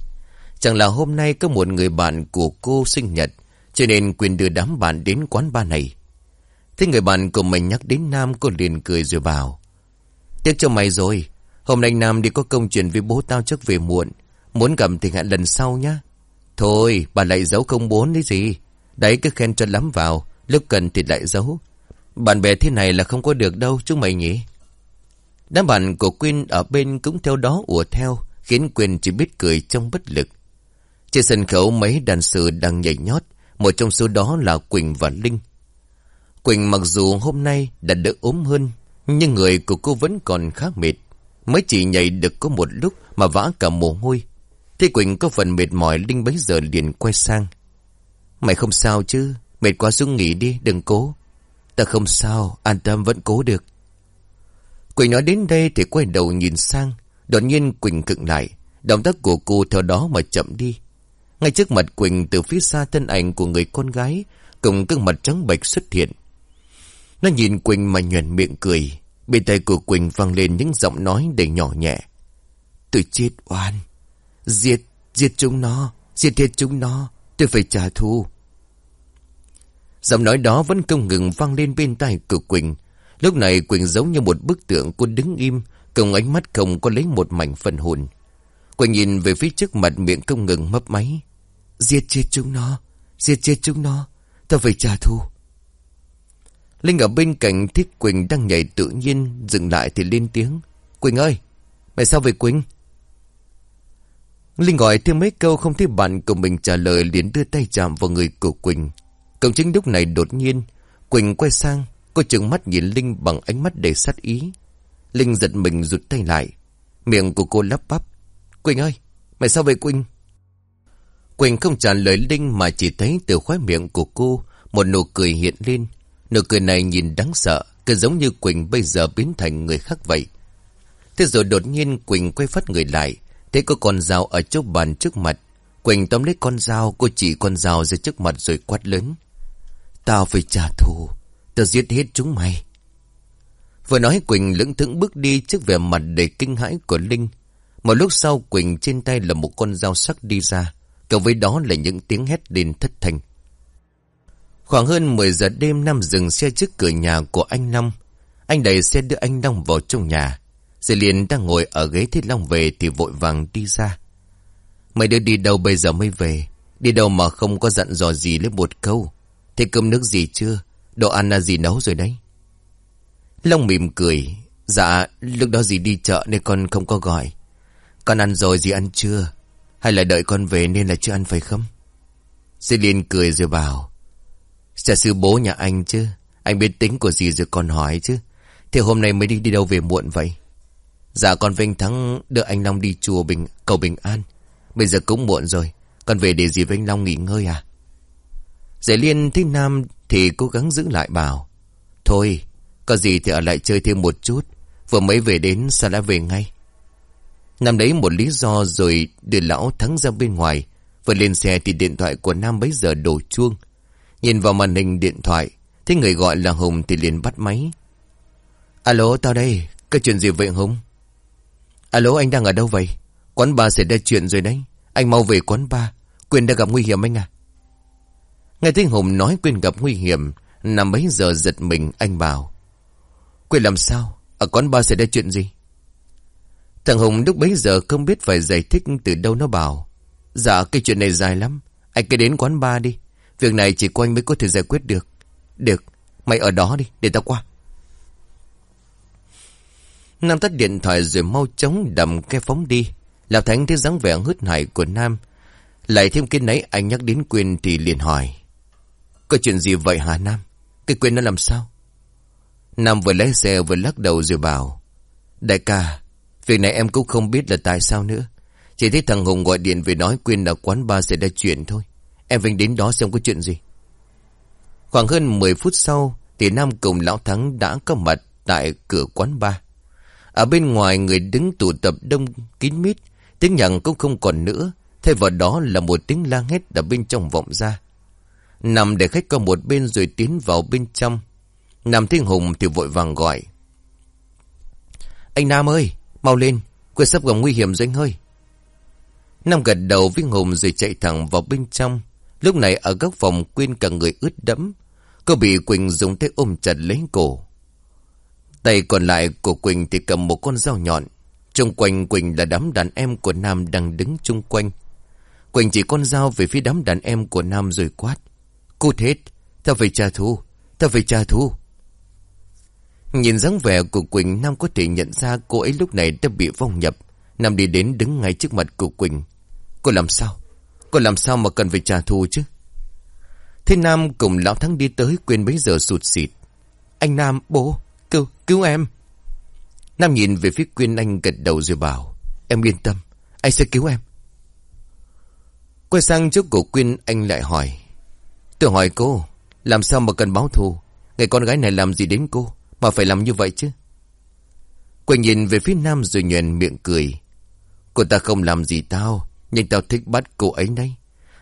Chẳng là hôm nay có một người bạn của cô sinh nhật, cho nên quyền đưa đám bạn đến quán bar này. Thế người bạn của mình nhắc đến Nam cô liền cười rồi bảo. Tiếc cho mày rồi, hôm nay Nam đi có công chuyện với bố tao trước về muộn. Muốn gặp thì hẹn lần sau nhá. Thôi, bà lại giấu không muốn đấy gì. Đấy cứ khen cho lắm vào, lúc cần thì lại giấu. Bạn bè thế này là không có được đâu chúng mày nhỉ. Đám bạn của Quyên ở bên cũng theo đó ùa theo, khiến Quyên chỉ biết cười trong bất lực. Trên sân khấu mấy đàn sư đang nhảy nhót, một trong số đó là Quỳnh và Linh. Quỳnh mặc dù hôm nay đã đỡ ốm hơn, nhưng người của cô vẫn còn khá mệt. Mới chỉ nhảy được có một lúc mà vã cả mồ hôi. Thế Quỳnh có phần mệt mỏi Linh bấy giờ liền quay sang. Mày không sao chứ, mệt quá xuống nghỉ đi, đừng cố. Ta không sao, an tâm vẫn cố được. Quỳnh nói đến đây thì quay đầu nhìn sang. Đột nhiên Quỳnh cựng lại. Động tác của cô theo đó mà chậm đi. Ngay trước mặt Quỳnh từ phía xa thân ảnh của người con gái cùng gương mặt trắng bệch xuất hiện. Nó nhìn Quỳnh mà nhuền miệng cười. Bên tay của Quỳnh vang lên những giọng nói đầy nhỏ nhẹ. Tôi chết oan. Giết, giết chúng nó. Giết hết chúng nó. Tôi phải trả thù. Giọng nói đó vẫn không ngừng vang lên bên tai của Quỳnh. Lúc này Quỳnh giống như một bức tượng cô đứng im, cùng ánh mắt không có lấy một mảnh phần hồn. Quỳnh nhìn về phía trước mặt miệng không ngừng mấp máy. Giết chết chúng nó, giết chết chúng nó, ta phải trả thù. Linh ở bên cạnh Thích Quỳnh đang nhảy tự nhiên, dừng lại thì lên tiếng. Quỳnh ơi, mày sao về Quỳnh? Linh gọi thêm mấy câu không thấy bạn của mình trả lời liền đưa tay chạm vào người của Quỳnh. Cộng chính lúc này đột nhiên, Quỳnh quay sang, cô chừng mắt nhìn Linh bằng ánh mắt đầy sát ý. Linh giật mình rụt tay lại. Miệng của cô lắp bắp. Quỳnh ơi, mày sao về Quỳnh? Quỳnh không trả lời Linh mà chỉ thấy từ khóe miệng của cô một nụ cười hiện lên. Nụ cười này nhìn đáng sợ, cứ giống như Quỳnh bây giờ biến thành người khác vậy. Thế rồi đột nhiên Quỳnh quay phát người lại, thấy có con dao ở chỗ bàn trước mặt. Quỳnh tóm lấy con dao, cô chỉ con dao ra trước mặt rồi quát lớn. Tao phải trả thù, tao giết hết chúng mày. Vừa nói Quỳnh lững thững bước đi trước vẻ mặt đầy kinh hãi của Linh. Một lúc sau Quỳnh trên tay là một con dao sắc đi ra. Cộng với đó là những tiếng hét lên thất thanh. Khoảng hơn 10 giờ đêm Nam dừng xe trước cửa nhà của anh Long. Anh đẩy xe đưa anh Long vào trong nhà. Dì liền đang ngồi ở ghế thiết Long về thì vội vàng đi ra. Mày đưa đi đâu bây giờ mới về? Đi đâu mà không có dặn dò gì lấy một câu? Thế cơm nước gì chưa? Đồ ăn là gì nấu rồi đấy? Long mỉm cười. Dạ, lúc đó dì đi chợ nên con không có gọi. Con ăn rồi dì ăn chưa? Hay là đợi con về nên là chưa ăn phải không? Dì liên cười rồi bảo. Trả sư bố nhà anh chứ. Anh biết tính của dì rồi còn hỏi chứ. Thì hôm nay mới đi đi đâu về muộn vậy? Dạ con Vinh Thắng đưa anh Long đi chùa Bình cầu Bình An. Bây giờ cũng muộn rồi. Con về để dì Vinh Long nghỉ ngơi à? Dì liên thấy Nam thì cố gắng giữ lại bảo. Thôi, có gì thì ở lại chơi thêm một chút. Vừa mới về đến sao đã về ngay. Nam lấy một lý do rồi đưa lão Thắng ra bên ngoài. Vừa lên xe thì điện thoại của Nam bấy giờ đổ chuông. Nhìn vào màn hình điện thoại, thấy người gọi là Hùng thì liền bắt máy. Alo, tao đây, có chuyện gì vậy Hùng? Alo, anh đang ở đâu vậy? Quán bar xảy ra chuyện rồi đấy. Anh mau về quán bar. Quyền đã gặp nguy hiểm anh à? Nghe thấy Hùng nói Quyền gặp nguy hiểm, nằm bấy giờ giật mình anh bảo. Quyền làm sao? Ở quán bar xảy ra chuyện gì? Thằng Hùng lúc bấy giờ không biết phải giải thích từ đâu nó bảo. Dạ cái chuyện này dài lắm. Anh cứ đến quán bar đi. Việc này chỉ có anh mới có thể giải quyết được. Được, mày ở đó đi, để tao qua. Nam tắt điện thoại rồi mau chóng đầm cái phóng đi. Lão Thánh thấy dáng vẻ hứt hải của Nam. Lại thêm cái nấy anh nhắc đến quyền thì liền hỏi. Có chuyện gì vậy hả Nam? Cái quyền nó làm sao? Nam vừa lái xe vừa lắc đầu rồi bảo. Đại ca, việc này em cũng không biết là tại sao nữa. Chỉ thấy thằng Hùng gọi điện về nói quyền là quán ba sẽ ra chuyện thôi. Em Vinh đến đó xem có chuyện gì. Khoảng hơn 10 phút sau thì Nam cùng Lão Thắng đã có mặt tại cửa quán bar. Ở bên ngoài người đứng tụ tập đông kín mít, tiếng nhạc cũng không còn nữa, thay vào đó là một tiếng la hét ở bên trong vọng ra. Nằm để khách qua một bên rồi tiến vào bên trong. Nam Thiên Hùng thì vội vàng gọi. Anh Nam ơi, mau lên, quên sắp gặp nguy hiểm rồi anh ơi. Nam gật đầu với Hùng rồi chạy thẳng vào bên trong. Lúc này ở góc phòng Quyên cả người ướt đẫm. Cô bị Quỳnh dùng tay ôm chặt lấy cổ. Tay còn lại của Quỳnh thì cầm một con dao nhọn. Trong quanh Quỳnh là đám đàn em của Nam đang đứng chung quanh. Quỳnh chỉ con dao về phía đám đàn em của Nam rồi quát. Cút hết, tao phải trả thù, tao phải trả thù. Nhìn dáng vẻ của Quỳnh, Nam có thể nhận ra cô ấy lúc này đã bị vong nhập. Nam đi đến đứng ngay trước mặt của Quỳnh. Cô làm sao? Cô làm sao mà cần phải trả thù chứ? Thế Nam cùng Lão Thắng đi tới quên bấy giờ sụt xịt. Anh Nam, bố, cứu, cứu em. Nam nhìn về phía Quyên Anh gật đầu rồi bảo. Em yên tâm, anh sẽ cứu em. Quay sang trước cổ Quyên Anh lại hỏi. Tôi hỏi cô, làm sao mà cần báo thù? Người con gái này làm gì đến cô, mà phải làm như vậy chứ? Quỳnh nhìn về phía Nam rồi nhuền miệng cười. Cô ta không làm gì tao, nhưng tao thích bắt cô ấy đấy.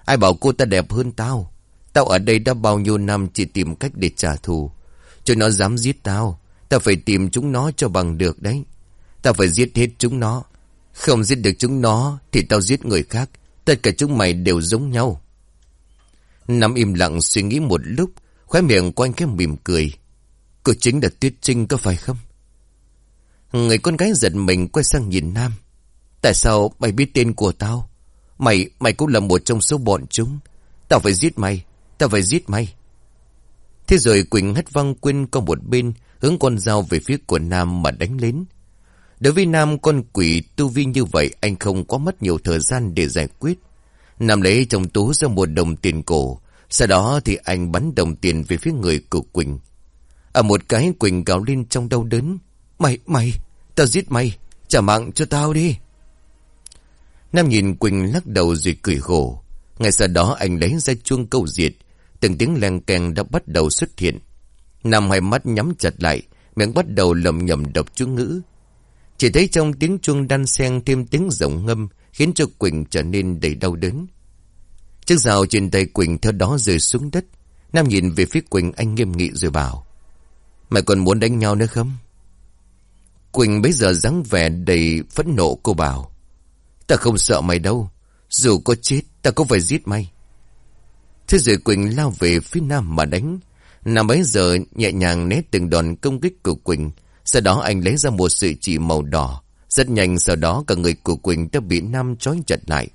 Ai bảo cô ta đẹp hơn tao? Tao ở đây đã bao nhiêu năm chỉ tìm cách để trả thù. Cho nó dám giết tao. Tao phải tìm chúng nó cho bằng được đấy. Tao phải giết hết chúng nó. Không giết được chúng nó thì tao giết người khác. Tất cả chúng mày đều giống nhau. Nằm im lặng suy nghĩ một lúc. Khóe miệng quanh cái mỉm cười. Cô chính là Tuyết Trinh có phải không? Người con gái giật mình quay sang nhìn Nam. Tại sao mày biết tên của tao? Mày, mày cũng là một trong số bọn chúng. Tao phải giết mày, tao phải giết mày. Thế rồi Quỳnh hất văng quên con một bên, hướng con dao về phía của Nam mà đánh lên. Đối với Nam con quỷ tu vi như vậy anh không có mất nhiều thời gian để giải quyết. Nam lấy trong tú ra một đồng tiền cổ. Sau đó thì anh bắn đồng tiền về phía người của Quỳnh. Ở một cái Quỳnh gào lên trong đau đớn. Mày, mày, tao giết mày, trả mạng cho tao đi. Nam nhìn Quỳnh lắc đầu rồi cười khổ. Ngay sau đó anh lấy ra chuông câu diệt. Từng tiếng leng keng đã bắt đầu xuất hiện. Nam hai mắt nhắm chặt lại, miệng bắt đầu lầm nhầm đọc chú ngữ. Chỉ thấy trong tiếng chuông đan xen thêm tiếng rộng ngâm, khiến cho Quỳnh trở nên đầy đau đớn. Chiếc rào trên tay Quỳnh theo đó rơi xuống đất. Nam nhìn về phía Quỳnh anh nghiêm nghị rồi bảo. Mày còn muốn đánh nhau nữa không? Quỳnh bây giờ dáng vẻ đầy phẫn nộ cô bảo. Ta không sợ mày đâu. Dù có chết, ta cũng phải giết mày. Thế rồi Quỳnh lao về phía Nam mà đánh. Nam bấy giờ nhẹ nhàng né từng đòn công kích của Quỳnh. Sau đó anh lấy ra một sợi chỉ màu đỏ. Rất nhanh sau đó cả người của Quỳnh đã bị Nam trói chặt lại.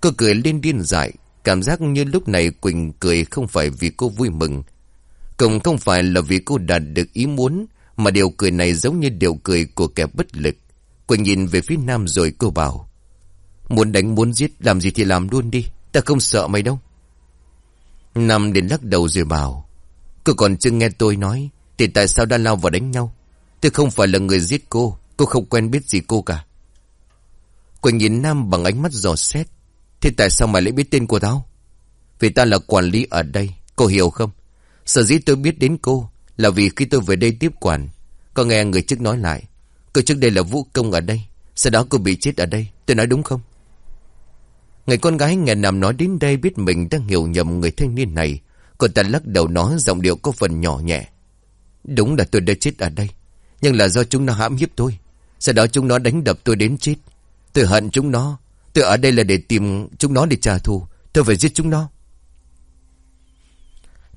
Cô cười lên điên dại. Cảm giác như lúc này Quỳnh cười không phải vì cô vui mừng. Cũng không phải là vì cô đạt được ý muốn. Mà điều cười này giống như điều cười của kẻ bất lực. Quỳnh nhìn về phía Nam rồi cô bảo. Muốn đánh muốn giết, làm gì thì làm luôn đi. Ta không sợ mày đâu. Nam đến lắc đầu rồi bảo. Cô còn chưa nghe tôi nói. Thì tại sao đã lao vào đánh nhau? Tôi không phải là người giết cô. Cô không quen biết gì cô cả. Quỳnh nhìn Nam bằng ánh mắt dò xét. Thì tại sao mày lại biết tên của tao? Vì ta là quản lý ở đây. Cô hiểu không? Sở dĩ tôi biết đến cô là vì khi tôi về đây tiếp quản. Có nghe người trước nói lại. Cô trước đây là vũ công ở đây. Sau đó cô bị chết ở đây. Tôi nói đúng không? Người con gái nghe nằm nói đến đây biết mình đang hiểu nhầm người thanh niên này. Cô ta lắc đầu nói giọng điệu có phần nhỏ nhẹ. Đúng là tôi đã chết ở đây. Nhưng là do chúng nó hãm hiếp tôi. Sau đó chúng nó đánh đập tôi đến chết. Tôi hận chúng nó. Tôi ở đây là để tìm chúng nó để trả thù. Tôi phải giết chúng nó.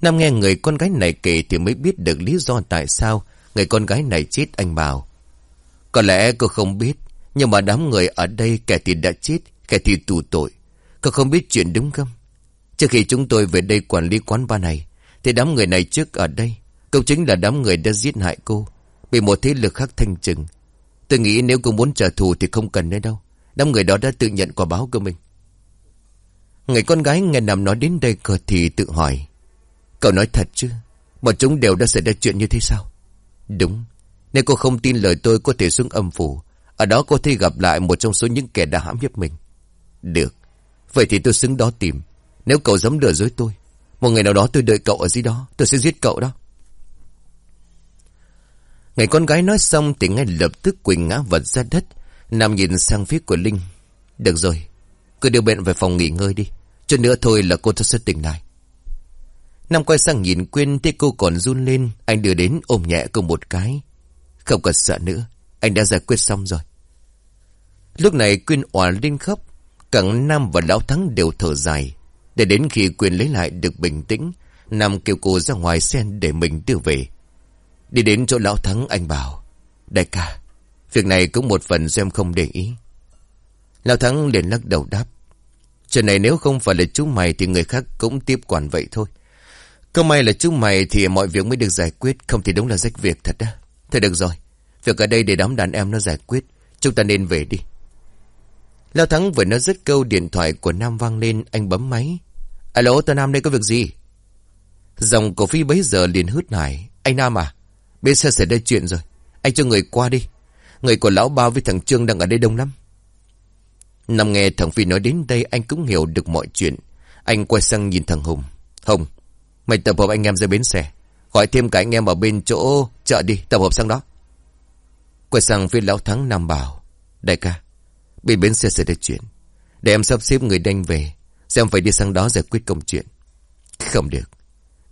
Nam nghe người con gái này kể thì mới biết được lý do tại sao người con gái này chết anh bảo. Có lẽ cô không biết. Nhưng mà đám người ở đây kẻ thì đã chết, kẻ thì tù tội. Cô không biết chuyện đúng không? Trước khi chúng tôi về đây quản lý quán bar này, thì đám người này trước ở đây, cũng chính là đám người đã giết hại cô, bị một thế lực khác thanh trừng. Tôi nghĩ nếu cô muốn trả thù thì không cần nơi đâu. Đám người đó đã tự nhận quả báo của mình. Người con gái nghe nằm nói đến đây cờ thì tự hỏi. Cậu nói thật chứ? Bọn chúng đều đã xảy ra chuyện như thế sao? Đúng. Nếu cô không tin lời tôi, có thể xuống âm phủ. Ở đó cô thể gặp lại một trong số những kẻ đã hãm hiếp mình. Được. Vậy thì tôi xứng đó tìm. Nếu cậu dám lừa dối tôi. Một ngày nào đó tôi đợi cậu ở dưới đó. Tôi sẽ giết cậu đó. Ngày con gái nói xong thì ngay lập tức Quỳnh ngã vật ra đất. Nam nhìn sang phía của Linh. Được rồi. Cứ đưa bệnh về phòng nghỉ ngơi đi. Chút nữa thôi là cô thật sẽ tỉnh lại. Nam quay sang nhìn Quyên thấy cô còn run lên. Anh đưa đến ôm nhẹ cô một cái. Không cần sợ nữa. Anh đã giải quyết xong rồi. Lúc này Quyên òa lên khóc. Cả Nam và Lão Thắng đều thở dài. Để đến khi Quyên lấy lại được bình tĩnh. Nam kêu cô ra ngoài sen để mình đưa về. Đi đến chỗ Lão Thắng anh bảo. Đại ca, việc này cũng một phần do em không để ý. Lão Thắng liền lắc đầu đáp. Chuyện này nếu không phải là chú mày thì người khác cũng tiếp quản vậy thôi. Cơ may là chúng mày thì mọi việc mới được giải quyết, không thì đúng là rách việc thật đó. Thôi được rồi, việc ở đây để đám đàn em nó giải quyết, chúng ta nên về đi. Lao Thắng vừa nói dứt câu điện thoại của Nam vang lên, anh bấm máy. Alo, tao Nam đây có việc gì? Dòng cổ phi bấy giờ liền hứt hải. Anh Nam à, bên xe xảy ra chuyện rồi. Anh cho người qua đi. Người của lão bao với thằng Trương đang ở đây đông lắm. Nằm nghe thằng Phi nói đến đây anh cũng hiểu được mọi chuyện. Anh quay sang nhìn thằng Hùng. Hùng, mày tập hợp anh em ra bến xe. Gọi thêm cả anh em ở bên chỗ chợ đi, tập hợp sang đó. Quay sang phía lão thắng Nam bảo. Đại ca, bên bến xe sẽ ra chuyện. Để em sắp xếp người đanh về. Xem phải đi sang đó giải quyết công chuyện. Không được.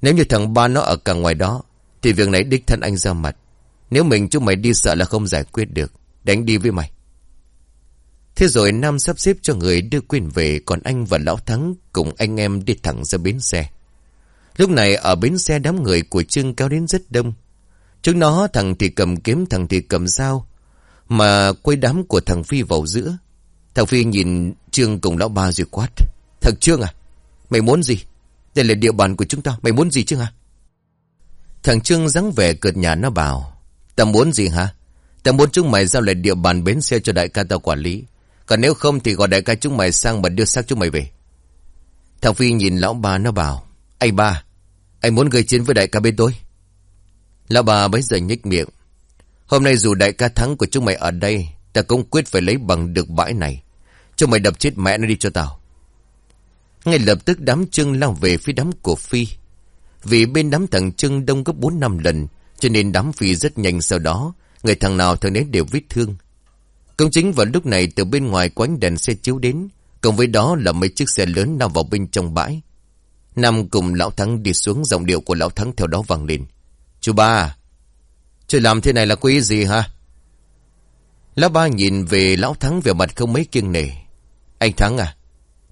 Nếu như thằng ba nó ở cả ngoài đó, thì việc này đích thân anh ra mặt. Nếu mình chúng mày đi sợ là không giải quyết được. Đánh đi với mày. Thế rồi Nam sắp xếp cho người đưa quyền về Còn anh và Lão Thắng cùng anh em đi thẳng ra bến xe Lúc này ở bến xe đám người của Trương cao đến rất đông. Chúng nó thằng thì cầm kiếm thằng thì cầm dao. Mà quay đám của thằng Phi vào giữa. Thằng Phi nhìn Trương cùng lão ba rồi quát. Thằng Trương à, mày muốn gì? Đây là địa bàn của chúng ta, mày muốn gì chứ hả? Thằng Trương dáng vẻ cợt nhà nó bảo. Ta muốn gì hả? Ta muốn chúng mày giao lại địa bàn bến xe cho đại ca tao quản lý. Còn nếu không thì gọi đại ca chúng mày sang mà đưa xác chúng mày về. Thằng Phi nhìn lão ba nó bảo. Anh ba, anh muốn gây chiến với đại ca bên tôi. Lão bà bấy giờ nhích miệng. Hôm nay dù đại ca thắng của chúng mày ở đây, ta cũng quyết phải lấy bằng được bãi này. Chúng mày đập chết mẹ nó đi cho tao. Ngay lập tức đám trưng lao về phía đám của Phi. Vì bên đám thằng trưng đông gấp 4 năm lần, cho nên đám Phi rất nhanh sau đó, người thằng nào thằng đến đều vết thương. Công chính vào lúc này từ bên ngoài quánh đèn xe chiếu đến, cộng với đó là mấy chiếc xe lớn lao vào bên trong bãi. Nam cùng Lão Thắng đi xuống dòng điệu của Lão Thắng theo đó vang lên. Chú ba, chú làm thế này là có ý gì hả? Lão ba nhìn về Lão Thắng về mặt không mấy kiêng nể. Anh Thắng à,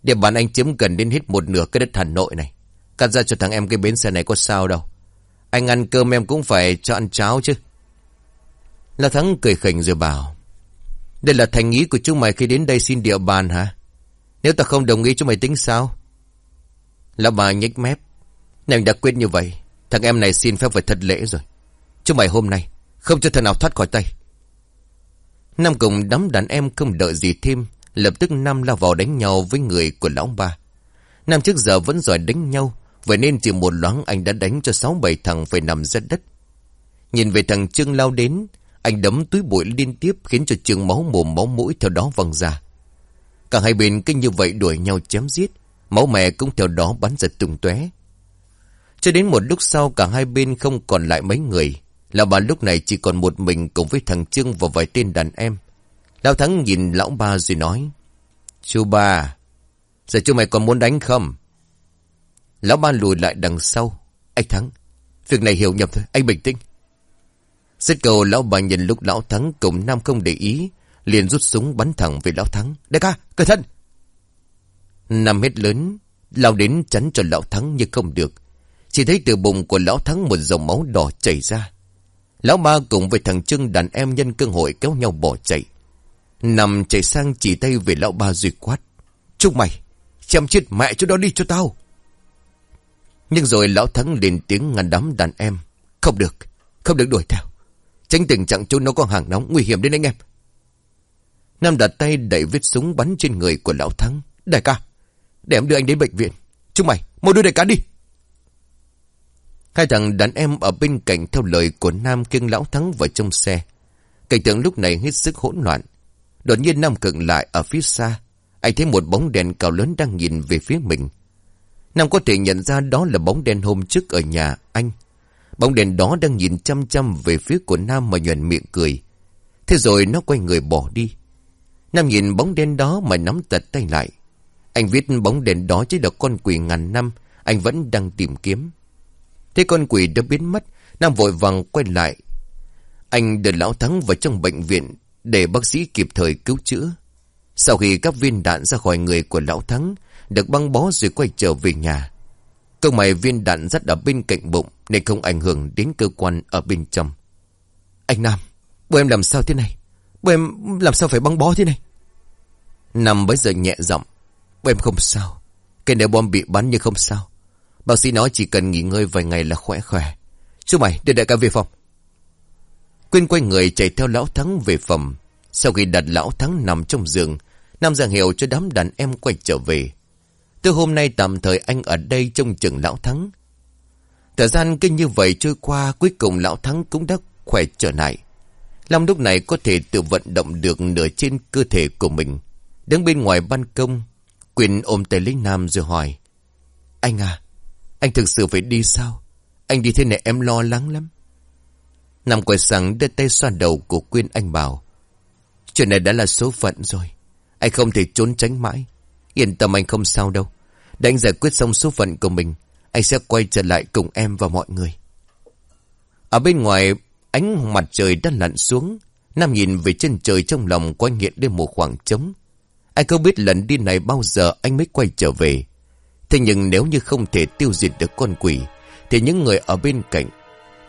địa bàn anh chiếm gần đến hết một nửa cái đất Hà Nội này. Cắt ra cho thằng em cái bến xe này có sao đâu. Anh ăn cơm em cũng phải cho ăn cháo chứ. Lão Thắng cười khỉnh rồi bảo. Đây là thành ý của chúng mày khi đến đây xin địa bàn hả? Nếu ta không đồng ý chúng mày tính sao? Lão bà nhếch mép. Nàng đã quyết như vậy. Thằng em này xin phép phải thật lễ rồi. Chúng mày hôm nay không cho thằng nào thoát khỏi tay. Nam cùng đám đàn em không đợi gì thêm. Lập tức Nam lao vào đánh nhau với người của lão ba. Nam trước giờ vẫn giỏi đánh nhau. Vậy nên chỉ một loáng anh đã đánh cho sáu bảy thằng phải nằm ra đất. Nhìn về thằng Trương lao đến. Anh đấm túi bụi liên tiếp khiến cho Trương máu mồm máu mũi theo đó văng ra. Cả hai bên kinh như vậy đuổi nhau chém giết. Máu mẹ cũng theo đó bắn giật tung tóe. Cho đến một lúc sau cả hai bên không còn lại mấy người. Lão bà lúc này chỉ còn một mình cùng với thằng Trương và vài tên đàn em. Lão Thắng nhìn lão ba rồi nói. Chú ba, giờ chú mày còn muốn đánh không? Lão ba lùi lại đằng sau. Anh Thắng, việc này hiểu nhầm thôi, anh bình tĩnh. Xích cầu lão ba nhìn lúc lão Thắng cùng Nam không để ý, liền rút súng bắn thẳng về lão Thắng. Đại ca, cẩn thận! Nam hết lớn, lao đến chắn cho lão Thắng nhưng không được. Chỉ thấy từ bụng của lão Thắng một dòng máu đỏ chảy ra. Lão ba cùng với thằng Trưng đàn em nhân cơ hội kéo nhau bỏ chạy. Nằm chạy sang chỉ tay về lão ba rồi quát. Chúc mày, chăm chết mẹ chỗ đó đi cho tao. Nhưng rồi lão Thắng lên tiếng ngăn đám đàn em. Không được, không được đuổi theo. Tránh tình trạng chỗ nó có hàng nóng nguy hiểm đến anh em. Nam đặt tay đẩy vết súng bắn trên người của lão Thắng. Đại ca, để em đưa anh đến bệnh viện. Chúng mày, mau đưa đại ca đi. Hai thằng đàn em ở bên cạnh theo lời của Nam kiêng lão thắng vào trong xe. Cảnh tượng lúc này hết sức hỗn loạn. Đột nhiên Nam cận lại ở phía xa. Anh thấy một bóng đèn cao lớn đang nhìn về phía mình. Nam có thể nhận ra đó là bóng đèn hôm trước ở nhà anh. Bóng đèn đó đang nhìn chăm chăm về phía của Nam mà nhuận miệng cười. Thế rồi nó quay người bỏ đi. Nam nhìn bóng đen đó mà nắm tật tay lại. Anh viết bóng đèn đó chỉ là con quỷ ngàn năm, anh vẫn đang tìm kiếm. Thế con quỷ đã biến mất, Nam vội vàng quay lại. Anh đưa lão thắng vào trong bệnh viện để bác sĩ kịp thời cứu chữa. Sau khi các viên đạn ra khỏi người của lão thắng, được băng bó rồi quay trở về nhà. Cơ mày viên đạn rất ở bên cạnh bụng nên không ảnh hưởng đến cơ quan ở bên trong. Anh Nam, bố em làm sao thế này? Bố em làm sao phải băng bó thế này? Nam bấy giờ nhẹ giọng Em không sao. Cái nẻo bom bị bắn nhưng không sao. Bác sĩ nói chỉ cần nghỉ ngơi vài ngày là khỏe khỏe. Chú mày đưa đại ca về phòng. Quyên quay người chạy theo lão thắng về phòng. Sau khi đặt lão thắng nằm trong giường, Nam giang hiệu cho đám đàn em quay trở về. Từ hôm nay tạm thời anh ở đây trông chừng lão thắng. Thời gian kinh như vậy trôi qua, cuối cùng lão thắng cũng đã khỏe trở lại. Long lúc này có thể tự vận động được nửa trên cơ thể của mình. Đứng bên ngoài ban công, Quyền ôm tay lấy Nam rồi hỏi. Anh à, anh thực sự phải đi sao? Anh đi thế này em lo lắng lắm. Nam quay sang đưa tay xoa đầu của Quyên anh bảo. Chuyện này đã là số phận rồi. Anh không thể trốn tránh mãi. Yên tâm anh không sao đâu. Để anh giải quyết xong số phận của mình. Anh sẽ quay trở lại cùng em và mọi người. Ở bên ngoài, ánh mặt trời đã lặn xuống. Nam nhìn về chân trời trong lòng quay hiện đến một khoảng trống. Anh không biết lần đi này bao giờ anh mới quay trở về. Thế nhưng nếu như không thể tiêu diệt được con quỷ, Thì những người ở bên cạnh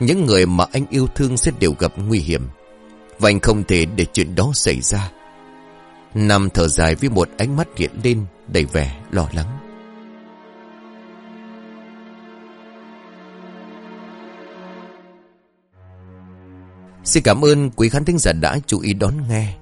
Những người mà anh yêu thương sẽ đều gặp nguy hiểm. Và anh không thể để chuyện đó xảy ra. Nam thở dài với một ánh mắt hiện lên Đầy vẻ lo lắng. Xin cảm ơn quý khán thính giả đã chú ý đón nghe.